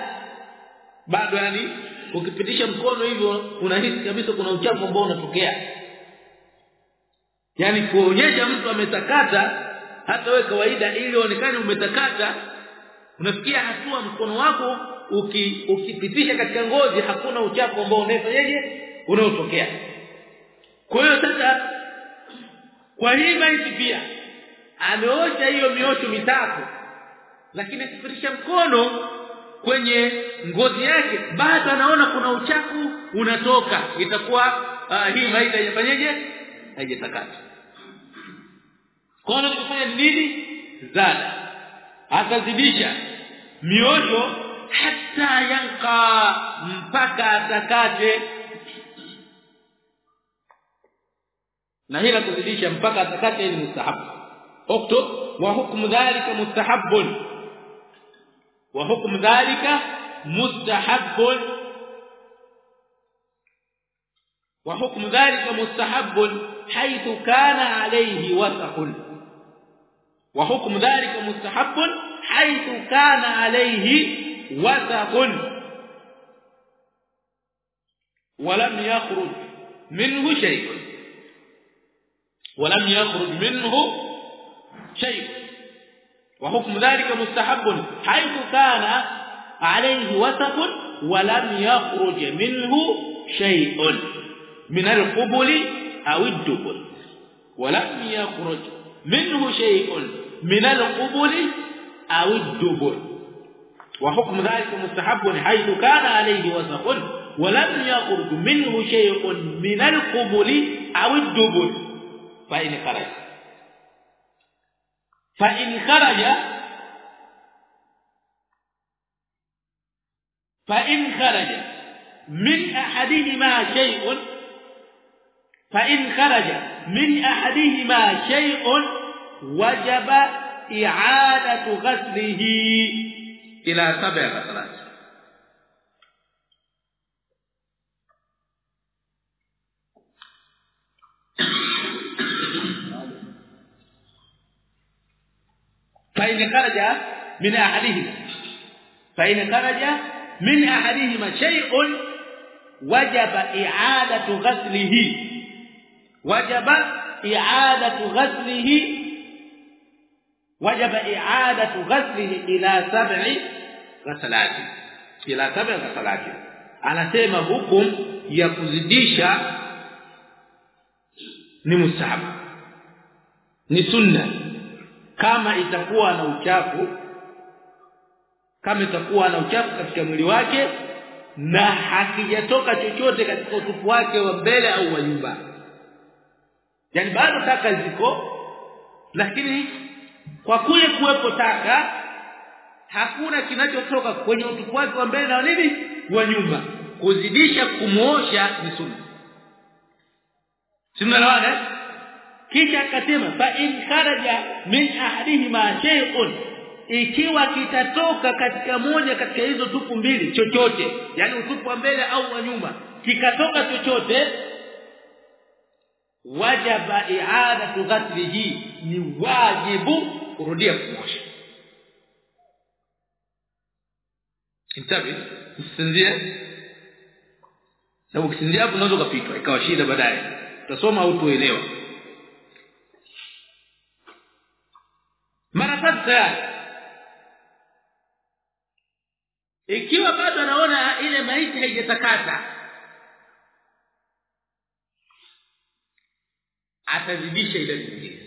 bado yani ukipitisha mkono hivyo unahisi kabisa kuna uchafu ambao unatokea yani kuonyesha mtu ametakata hata wewe kawaida ili uonekane umetakata unafikia hatua mkono wako uki, ukipitisha katika ngozi hakuna uchafu ambao unafanyaje unaotokea kwa hiyo sasa kwa maiti pia. Ameosha hiyo miosho mitatu. Lakini akipitisha mkono kwenye ngozi yake. Bado anaona kuna uchafu unatoka. Itakuwa uh, hii maiti haifanyeje haijatakata kono kufanya nini? Zada. Atazidisha miosho hata yanka mpaka atakate na hila kuzidisha mpaka atakate ni mustahabu okto wa hukmu dhalika mustahabun wa hukmu dhalika mustahabun wa hukmu dhalika mustahabun haythu kana alayhi wasaqun wa hukmu dhalika mustahabun haythu kana alayhi wasaqun ولم يخرج منه شيء ولم يخرج منه شيء. وحكم ذلك مستحب حيث كان عليه وسط ولم يخرج منه شيء. من القبل أو الدبل ولم يخرج منه شيء. من القبل أو الدبل وحكم ذلك مستحب حيث كان عليه وسط ولم يخرج منه شيء. من القبل أو الدبل فإن خرج. فإن خرج فإن خرج. من أحدهما شيء فإن خرج. من أحدهما شيء وجب إعادة غسله. إلى سبع غسلات. خرج من أحدهما. فإن خرج من أحدهما شيء وجب إعادة غسله. وجب إعادة غسله. وجب إعادة غسله إلى سبع غسلات. إلى سبع غسلات. anasema hukum ya kuzidisha ni mustahabu ni sunna kama itakuwa na uchafu kama itakuwa na uchafu katika mwili wake na hakijatoka chochote katika utupu wake wa mbele au wa nyuma. Yani bado taka ziko lakini kwa kule kuwepo taka hakuna kinachotoka kwenye utupu wake wa mbele na nini? Wa nyuma. Kuzidisha kumuosha ni sunna simnaelewana kisha akasema fa in kharaja min ahadihima shay'un. Ikiwa kitatoka katika moja katika hizo tupu mbili chochote yani utupu wa mbele au wa nyuma kikatoka chochote wajaba i'adatu ghaslihi ni wajibu kurudia kuosha intabi sindia na ukisinzia unaweza kupitwa ikawa shida baadaye. Utasoma au tuelewa tatu tayari ikiwa bado anaona ile maiti haijatakata atazidisha ile nyingine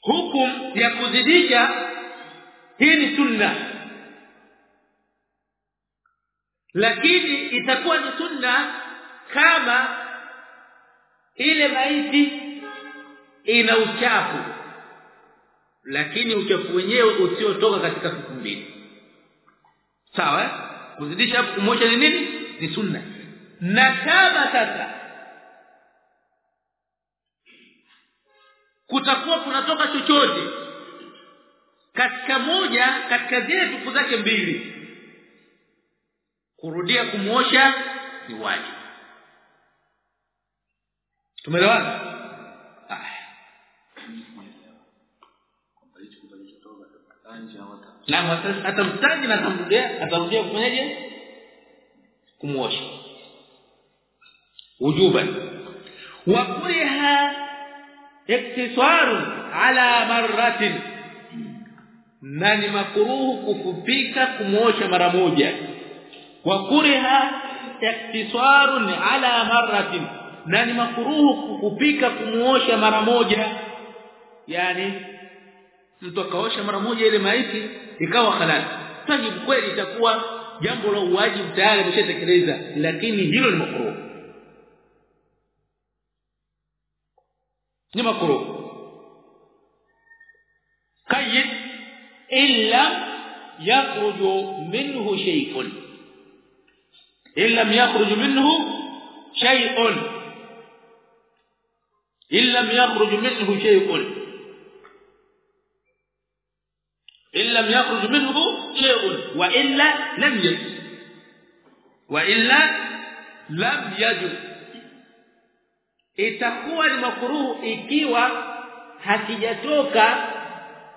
hukum ya kuzidisha hii ni sunna. Lakini itakuwa ni sunna kama ile maiti ina uchafu lakini uchafu wenyewe usiotoka katika siku mbili. Sawa kuzidisha hapo kumosha ni nini? Ni sunna. Na kama sasa kutakuwa kunatoka chochote katika moja katika zile tupu zake mbili kurudia kumuosha ni wajibu. Tumeelewana na mwasasi atamtaji na atamrudia atarudia kufanyaje kumuosha. Wujuban. Wa kuriha iktisaru ala marratin. Na ni makuruhu kufupika kumuosha mara moja. Wa kuriha iktisaru ala marratin. Na ni makuruhu kufupika kumuosha mara moja. Yani mtu akaosha mara moja ile maiti ikawa halali tajibu kweli itakuwa jambo la uwajibu tayari ameshatekeleza lakini hilo ni makruh ni makruh qayyid illa yakhruju minhu shay'un illa yakhruju minhu shay'un illa yakhruju minhu shay'un lam yakhruj minhu shay'un wa illa lam yajuz wa illa lam yajuz itakuwa ni makuruhu ikiwa hakijatoka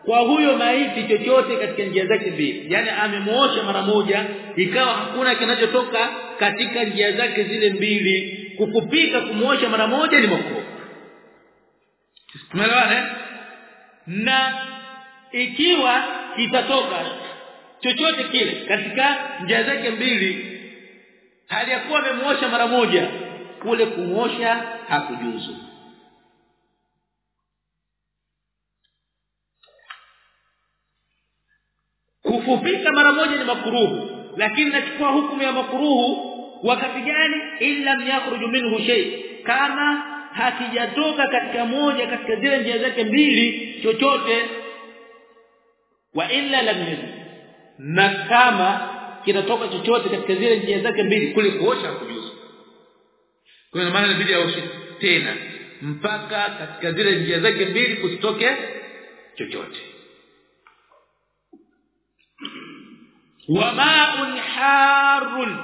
kwa huyo maiti chochote katika njia zake mbili. Yani amemuosha mara moja ikawa hakuna kinachotoka katika njia zake zile mbili. Kukupika kumuosha mara moja ni makuruhu tumeelewana eh? na ikiwa kitatoka chochote kile katika njia zake mbili. Hali ya amemuosha mara moja kule kumuosha hakujuzu. Kufupika mara moja ni makuruhu lakini nachukua hukumu ya makuruhu wakati gani? Illa yakhruju minhu shay. Kama hakijatoka katika moja katika zile njia zake mbili chochote wa illa lam yajid na kama kinatoka chochote katika zile njia zake mbili kule kuosha kujuzu kwa maana inabidi aoshe tena mpaka katika zile njia zake mbili kusitoke chochote. Wa ma'un harun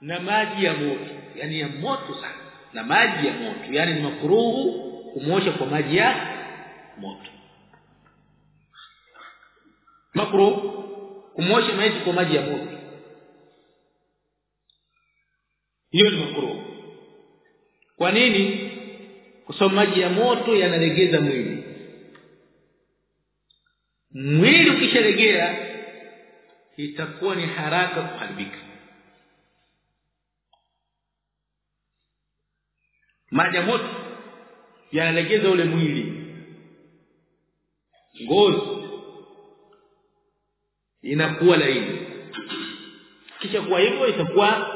na maji ya moto yani ya moto sana. Na maji ya moto yani ni makruhu kumosha kwa maji ya moto makruh kumosha maiti kwa maji ya moto. Hiyo ni makruh kwa nini? Kwa maji ya moto yanalegeza mwili. Mwili ukishalegea itakuwa ni haraka kuharibika. Maji ya moto yanalegeza ule mwili. Ngozi inakuwa laini. Kisha kwa hivyo itakuwa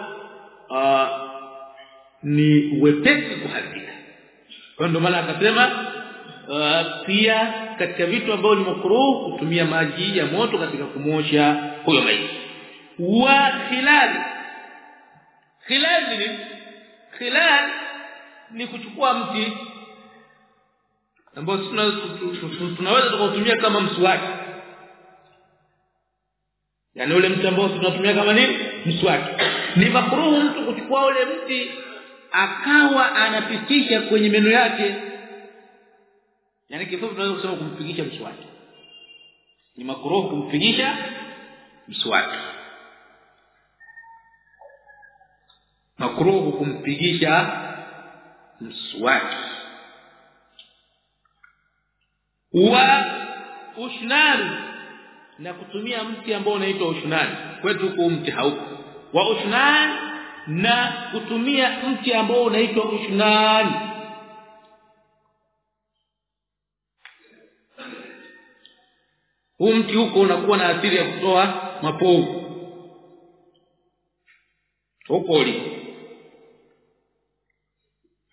uh, ni wepesi kuharibika. Kwa ndio maana akasema uh, pia katika vitu ambavyo ni makruh kutumia maji ya moto katika kumosha huyo maiti wa khilal. Khilal ni khilal ni kuchukua mti. Ambao tunaweza tukautumia kama mswaki yani ule mti ambao tunatumia kama nini? Mswaki. Ni makruhu mtu kuchukua ule mti akawa anapitisha kwenye meno yake. Yani kifupi tunaweza kusema kumpigisha mswaki. Ni makruhu kumpigisha mswaki. Makruhu kumpigisha mswaki. Wa ushnan na kutumia mti ambao unaitwa ushunani kwetu huko mti hauko wa ushnan na kutumia mti ambao unaitwa ushnan huu mti huko unakuwa na asili ya kutoa mapovu huko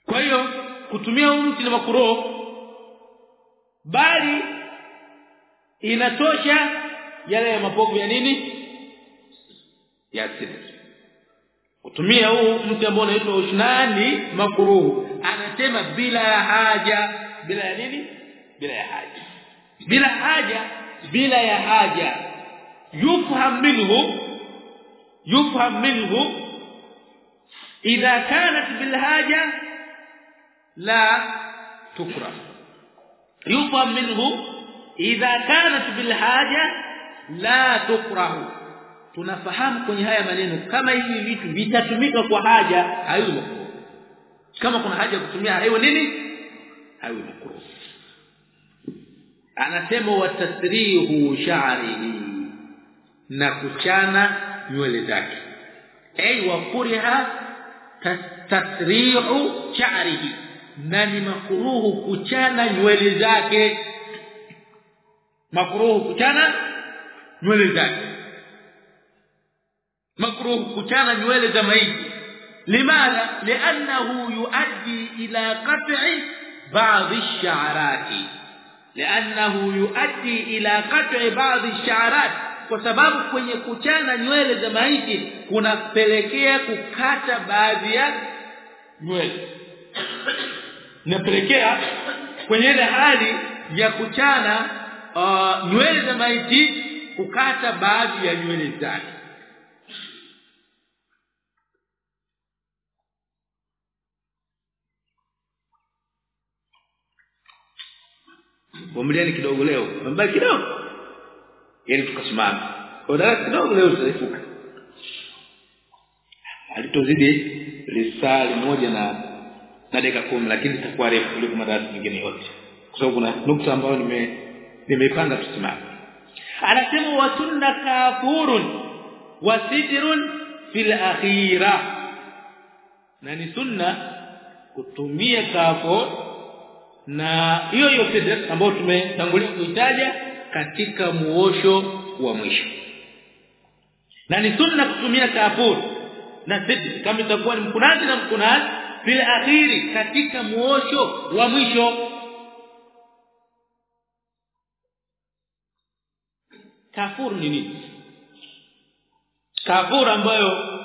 kwa hiyo kutumia huu mti na makuro bali inatosha yale ya mapovu ya nini? Ya asili utumia huu mti ambao unaitwa ushnani makruhu anasema bila ya haja. Bila ya nini? Bila ya haja. Bila haja bila ya haja. Yufham minhu yufham minhu. Idha kanat bil haja la tukra. Yufham minhu idha kanat bil haja la tukrahu. Tunafahamu kwenye haya maneno kama hivi vitu vitatumika kwa haja hayo kama kuna haja kutumia hayo nini? Hayo makruh. Anasema watasrihu sha'rihi na kuchana nywele zake. Ay wakuriha tasrihu sha'rihi na ni makruhu kuchana nywele zake. Makruhu kuchana nywele zake. Makruh kuchana nywele za maiti. Limadha li'annahu yuaddi ila qat'i ba'd ash-sha'rati li'annahu yuaddi ila qat'i ba'd ash-sha'rat kwa sababu kwenye kuchana nywele za maiti kunapelekea kukata baadhi ya nywele. Napelekea kwenye hali ya kuchana uh, nywele za maiti kukata baadhi ya nywele zake Vumiliani kidogo leo. Mbali kidogo. Ili tukasimama. odara kidogo leo tutaifuka. Alitozidi lisali moja na na dakika kumi lakini itakuwa refu kuliko madarasa mengine yote. Kwa sababu kuna nukta ambayo nime nimeipanga tusimame. Anasema wa sunna kafurun wa sitrun fil akhirah. Na ni sunna kutumia kafo na hiyo hiyo sidr ambayo tumetangulia kuitaja katika muosho wa mwisho. Na ni sunna kutumia kafur na sidr kama itakuwa ni mkunazi na mkunazi fil akhiri katika muosho wa mwisho kafur ni nini? Kafur ambayo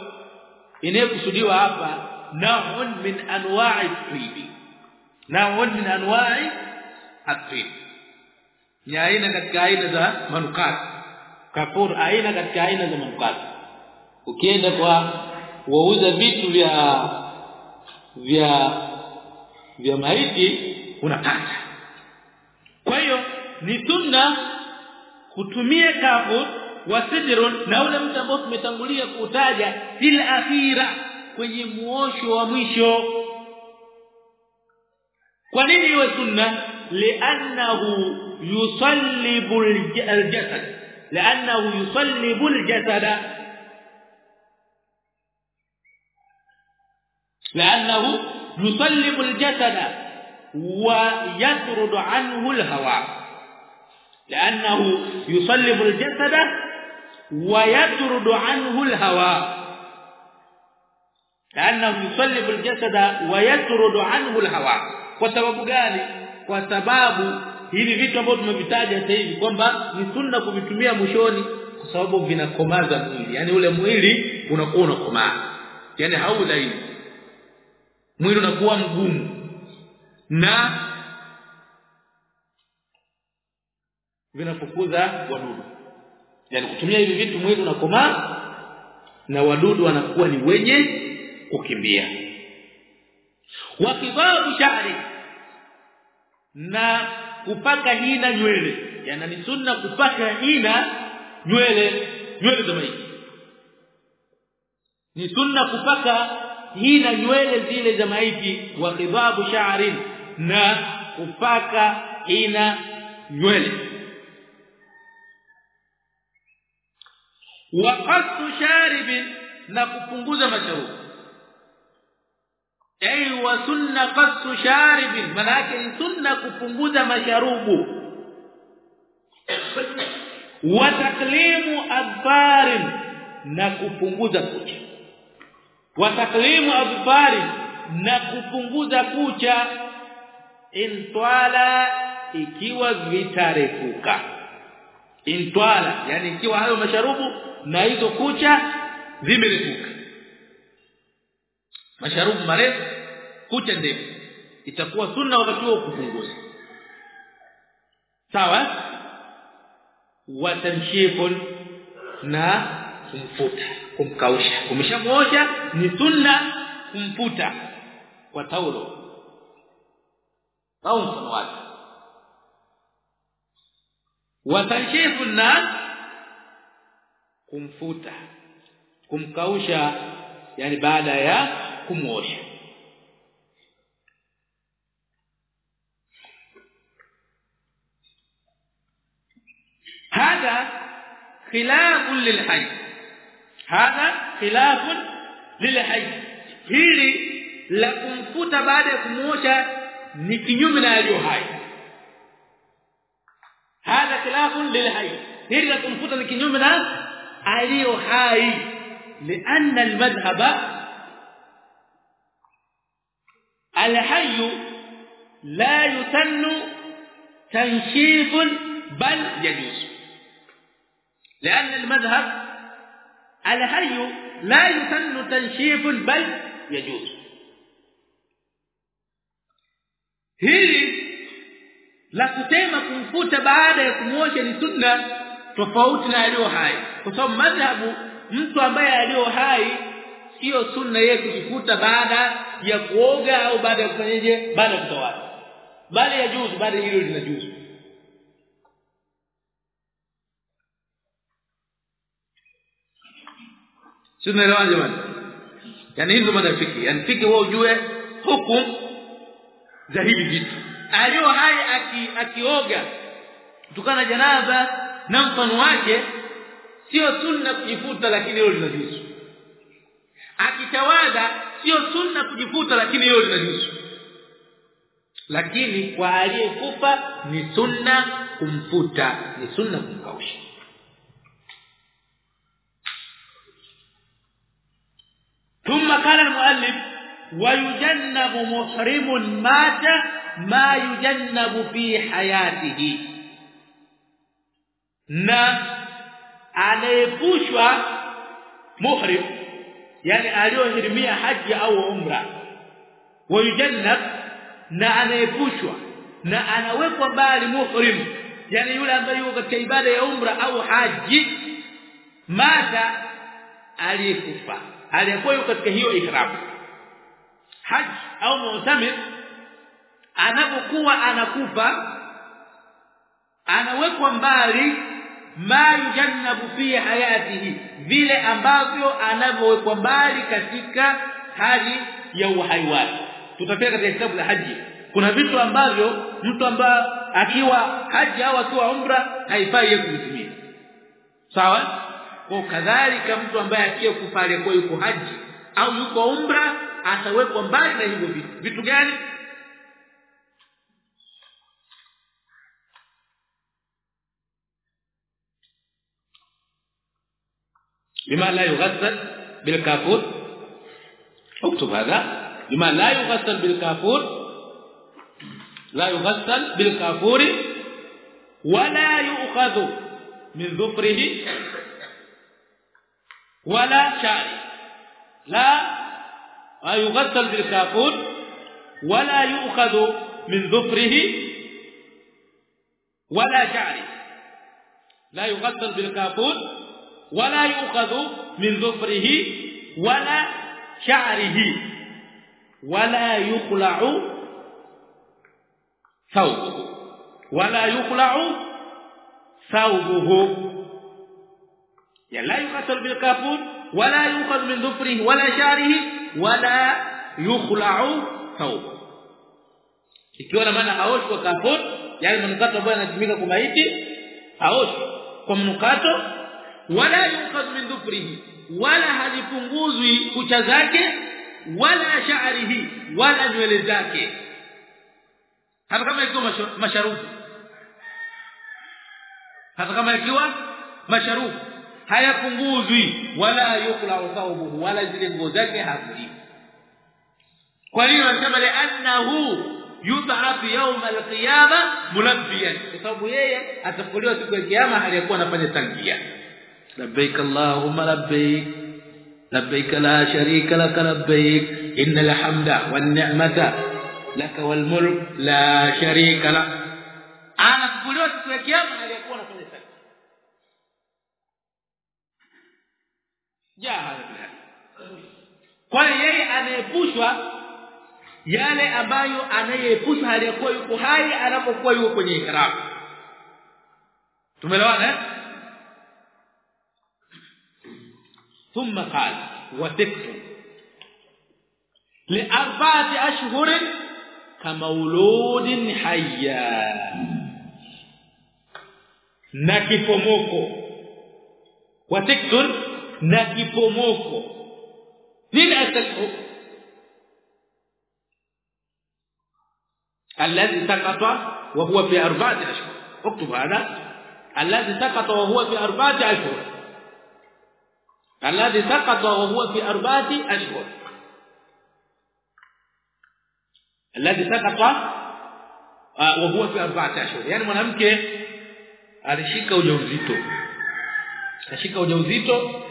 inayokusudiwa hapa nahun min anwa'i tibi naun min anwa'i at-tib ni aina katika aina za manukato. Kafur aina katika aina za manukato. Ukienda kwa wauza vitu vya vya vya maiti unapata. Kwa hiyo ni sunna kutumia kafur wa sidrun na ule mtu ambao tumetangulia kutaja fil akhira kwenye muosho wa mwisho kwa nini iwe sunna li'annahu yusallibu al-jasad li'annahu yusallibu al-jasad li'annahu yusallibu al-jasad wa yatrudu anhu al-hawa الجسد ويطرد عنه الهواء. لانه يصلب الجسد ويطرد عنه الهواء. Kwa sababu gani? Kwa sababu hivi vitu ambavyo tumevitaja sasa hivi kwamba ni sunna kuvitumia mwishoni kwa sababu vinakomaza mwili. Yani ule mwili unakuwa unakomaa yani haulaini mwili unakuwa mgumu. Na vinafukuza wadudu. Yani kutumia hivi vitu mwili unakomaa na wadudu wanakuwa ni wenye kukimbia. Wa kibabu shari na kupaka hina nywele. Yana ni sunna kupaka hina nywele nywele za maiti. Ni sunna kupaka hina nywele zile za maiti. Wa kibabu sha'rin na kupaka hina nywele wa qasu sharib na kupunguza masharubu ay wa sunna qasu sharib manake ni sunna kupunguza masharubu. Wa taklimu adfarin na kupunguza kucha. Wa taklimu adbarin na kupunguza kucha. Intwala ikiwa vitarefuka intwala yani ikiwa hayo masharubu na hizo kucha zimerefuka masharubu marefu kucha ndefu. Itakuwa sunna wakati huo kupunguza. Sawa? Watanshifun na kumfuta kumkausha. Kumshamuosha ni sunna kumfuta kwa taulo. Au mfano wake وتنشيف الناس كمفوتا كمكاوشا يعني بعد يا كموش. هذا خلاف للحي. هذا خلاف للحي. هذه لكمفوتا بعد كموشا ni kinyume na yaliyo هذا خلاف للحي هل تنفوت الكنيوم من أليه حي لأن المذهب الحي لا يتن تنشيف بل يجوز. لأن المذهب الحي لا يتن تنشيف بل يجوز. هل la kusema kumfuta baada ya kumuosha ni sunna tofauti na aliyo hai kwa sababu madhhabu mtu ambaye aliyo hai sio sunna yeye kujifuta baada ya kuoga au baada ya kufanyaje baada ya kutawala bali ya juzu bali hilo lina juzu Tunaelewana jamani? Yaani hizo madafiki, yani fiki wewe ujue hukum za hivi vitu Aliyo hai aki, akioga kutokana janaza na mfano wake sio sunna kujifuta lakini hilo linajuzu. Akitawadha sio sunna kujifuta lakini hilo linajuzu. Lakini kwa aliyekufa ni sunna kumfuta, ni sunna kumkausha. ثم قال المؤلف ويجنب محرم مات ما يجنب في حياته. نا عليفوشوا محرم. يعني عليو هرميا حج أو عمره. ويجنب نا عليفوشوا نا أنا وقوا بالي محرم. يعني يولا بيو كعباده يا عمره أو حج ماذا عليفوا عليكو يكتك هيو اكرامه haji au mu'tamir anapokuwa anakufa anawekwa mbali ma yujannabu fi hayatihi vile ambavyo anavyowekwa mbali katika hali ya uhai wake. Tutapia katika kitabu la haji. Kuna vitu ambavyo mtu ambaye akiwa haji au akiwa umra haifai yeye kuvitumia. Sawa? Kwa kadhalika mtu ambaye akiyekufa alikuwa yuko haji au yuko umra atawekwa mbali na hivyo vitu. Vitu gani? بما لا يغسل بالكافور اكتب هذا بما لا يغسل بالكافور لا يغسل بالكافور ولا يؤخذ من ظفره ولا شعره لا يغسل بالكافور ولا يؤخذ من ظفره ولا شعره لا يغسل بالكافور ولا يؤخذ من ظفره ولا شعره. ولا يخلع ثوبه. ولا يخلع ثوبه. يعني لا يغسل بالكافور ولا يؤخذ من ظفره ولا شعره wala yukhla'u thawb. Ikiwa na maana haoshwa kafut yani mnukato ambao anatumika kwa maiti haoshwi kwa mnukato wala yunqad min dhufrihi wala halipunguzwi kucha zake wala sha'rihi wala nywele zake. Hata kama ikiwa masharufu hata kama ikiwa masharufu hayapunguzwi wala yukla thawbuhu wala zile nguo zake hazili kwa hiyo anasema li annahu yub'ath yawm al-qiyama mulabbiyan kwa sababu yeye atafuliwa siku ya kiyama aliyekuwa anafanya talbia labbaik allahumma labbaik labbaik la sharika lak labbaik innal hamda wan ni'mata lak wal mulk la sharika lak anafuliwa siku ya kiyama aliyekuwa jahala kwa yeye anaepushwa yale ambayo anayeepushwa aliyokuwa yuko hai anapokuwa yuko kwenye ihram tumeelewana eh ثم قال وتكفر لأربعة أشهر كمولود حيا na kipomoko watiktur na kipomoko nini atakfu الذي سقط وهو في أربعة أشهر اكتب هذا الذي سقط وهو في أربعة أشهر الذي سقط وهو في أربعة أشهر الذي سقط وهو في أربعة أشهر يعني mwanamke alishika ujauzito alishika ujauzito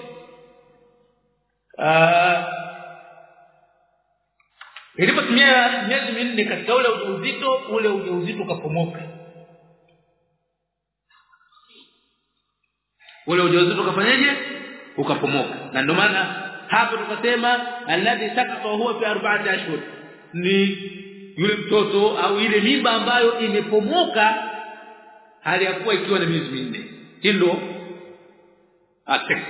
ilipotimia miezi minne katika ule ujauzito ule ujauzito ukapomoka. Ule ujauzito ukafanyaje? Ukapomoka. Na ndio maana hapo tukasema alladhi sakata huwa fi arba'ati ashhur. Ni yule mtoto au ile mimba ambayo imepomoka hali ya kuwa ikiwa na miezi minne. Hilo atek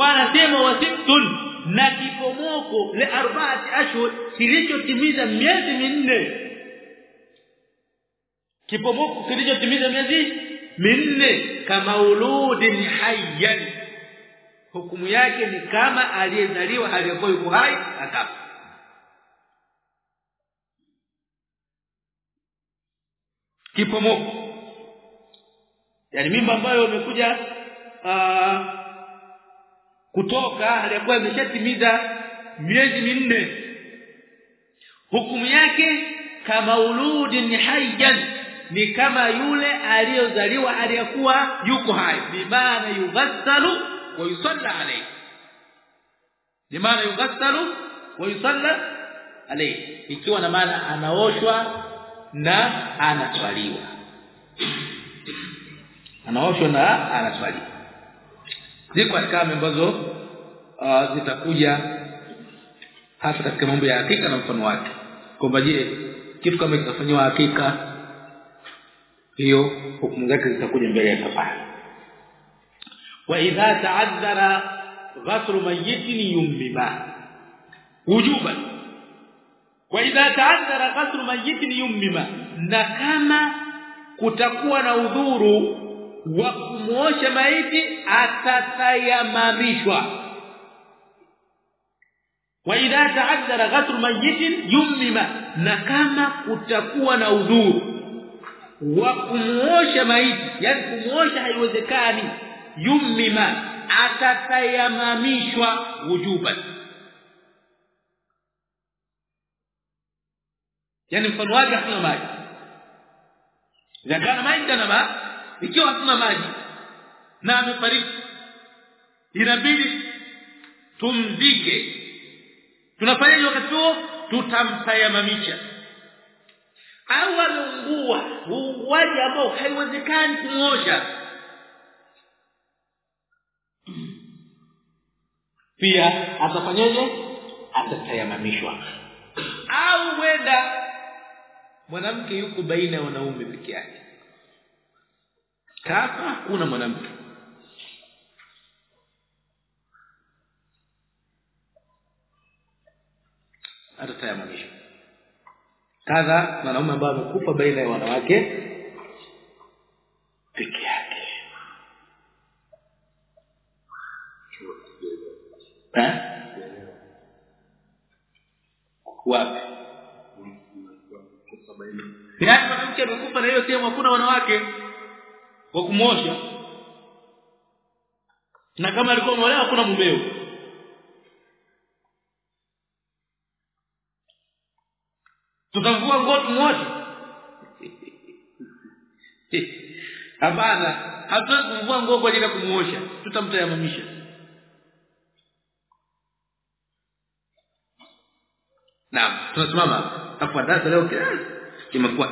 kwa anasema wasittun na kipomoko le arbaati ashhur kilichotimiza miezi minne. Kipomoko kilichotimiza miezi minne kama uludin hayyan. Hukumu yake ni kama aliyezaliwa aliyekuwa yuko hai akafa kipomoko. Yani mimba ambayo imekuja kutoka aliyakuwa ameshatimiza miezi minne. Hukumu yake kama uludin hayyan ni kama yule aliyozaliwa aliyakuwa yuko hai. Bimaana yughassalu wa yusalla alayhi. Bimaana yughassalu wa yusalla alayhi. Ikiwa na maana anaoshwa na anaswaliwa. Anaoshwa na anaswaliwa ziko ahkamu ambazo uh, zitakuja hasa katika mambo ya hakika na mfano wake. Kwamba je kitu kama kitafanywa hakika hiyo hukumu zake zitakuja mbele ya safari. Wa idha ta'addara ghasl mayyitin yumbiba wujuban. Wa idha ta'addara ghasl mayyitin yumbiba na kama kutakuwa na udhuru wa kumuosha maiti atatayamamishwa. Wa idha ta'addara ghatru mayyitin yummima na kama kutakuwa na udhuru. Wa kumuosha maiti yani kumuosha haiwezekani yummima atatayamamishwa wujuban. Yani mfano wake hakuna maji. Zakana maji kana maji ikiwa hatuna maji na amefariki inabidi tumzike. Tunafanyaje wakati huo? Tutamtayamamisha. Au alungua uunguaji ambao haiwezekani kumosha pia atafanyaje? Atatayamamishwa. Au wenda mwanamke yuko baina ya wanaume peke yake kafa kuna mwanamke. Atatayamanisha kadha mwanaume ambaye amekufa baina ya wanawake peke yake. Wapi? Yaani mwanamke amekufa na hiyo sehemu hakuna wanawake wa kumosha na kama alikuwa ameolewa hakuna mumeo tutavua nguo tumuoshe hapana hatuwezi kumvua nguo kwa ajili ya kumuosha tutamtayamamisha. Naam tunasimama hapo. Darasa leo imekuwa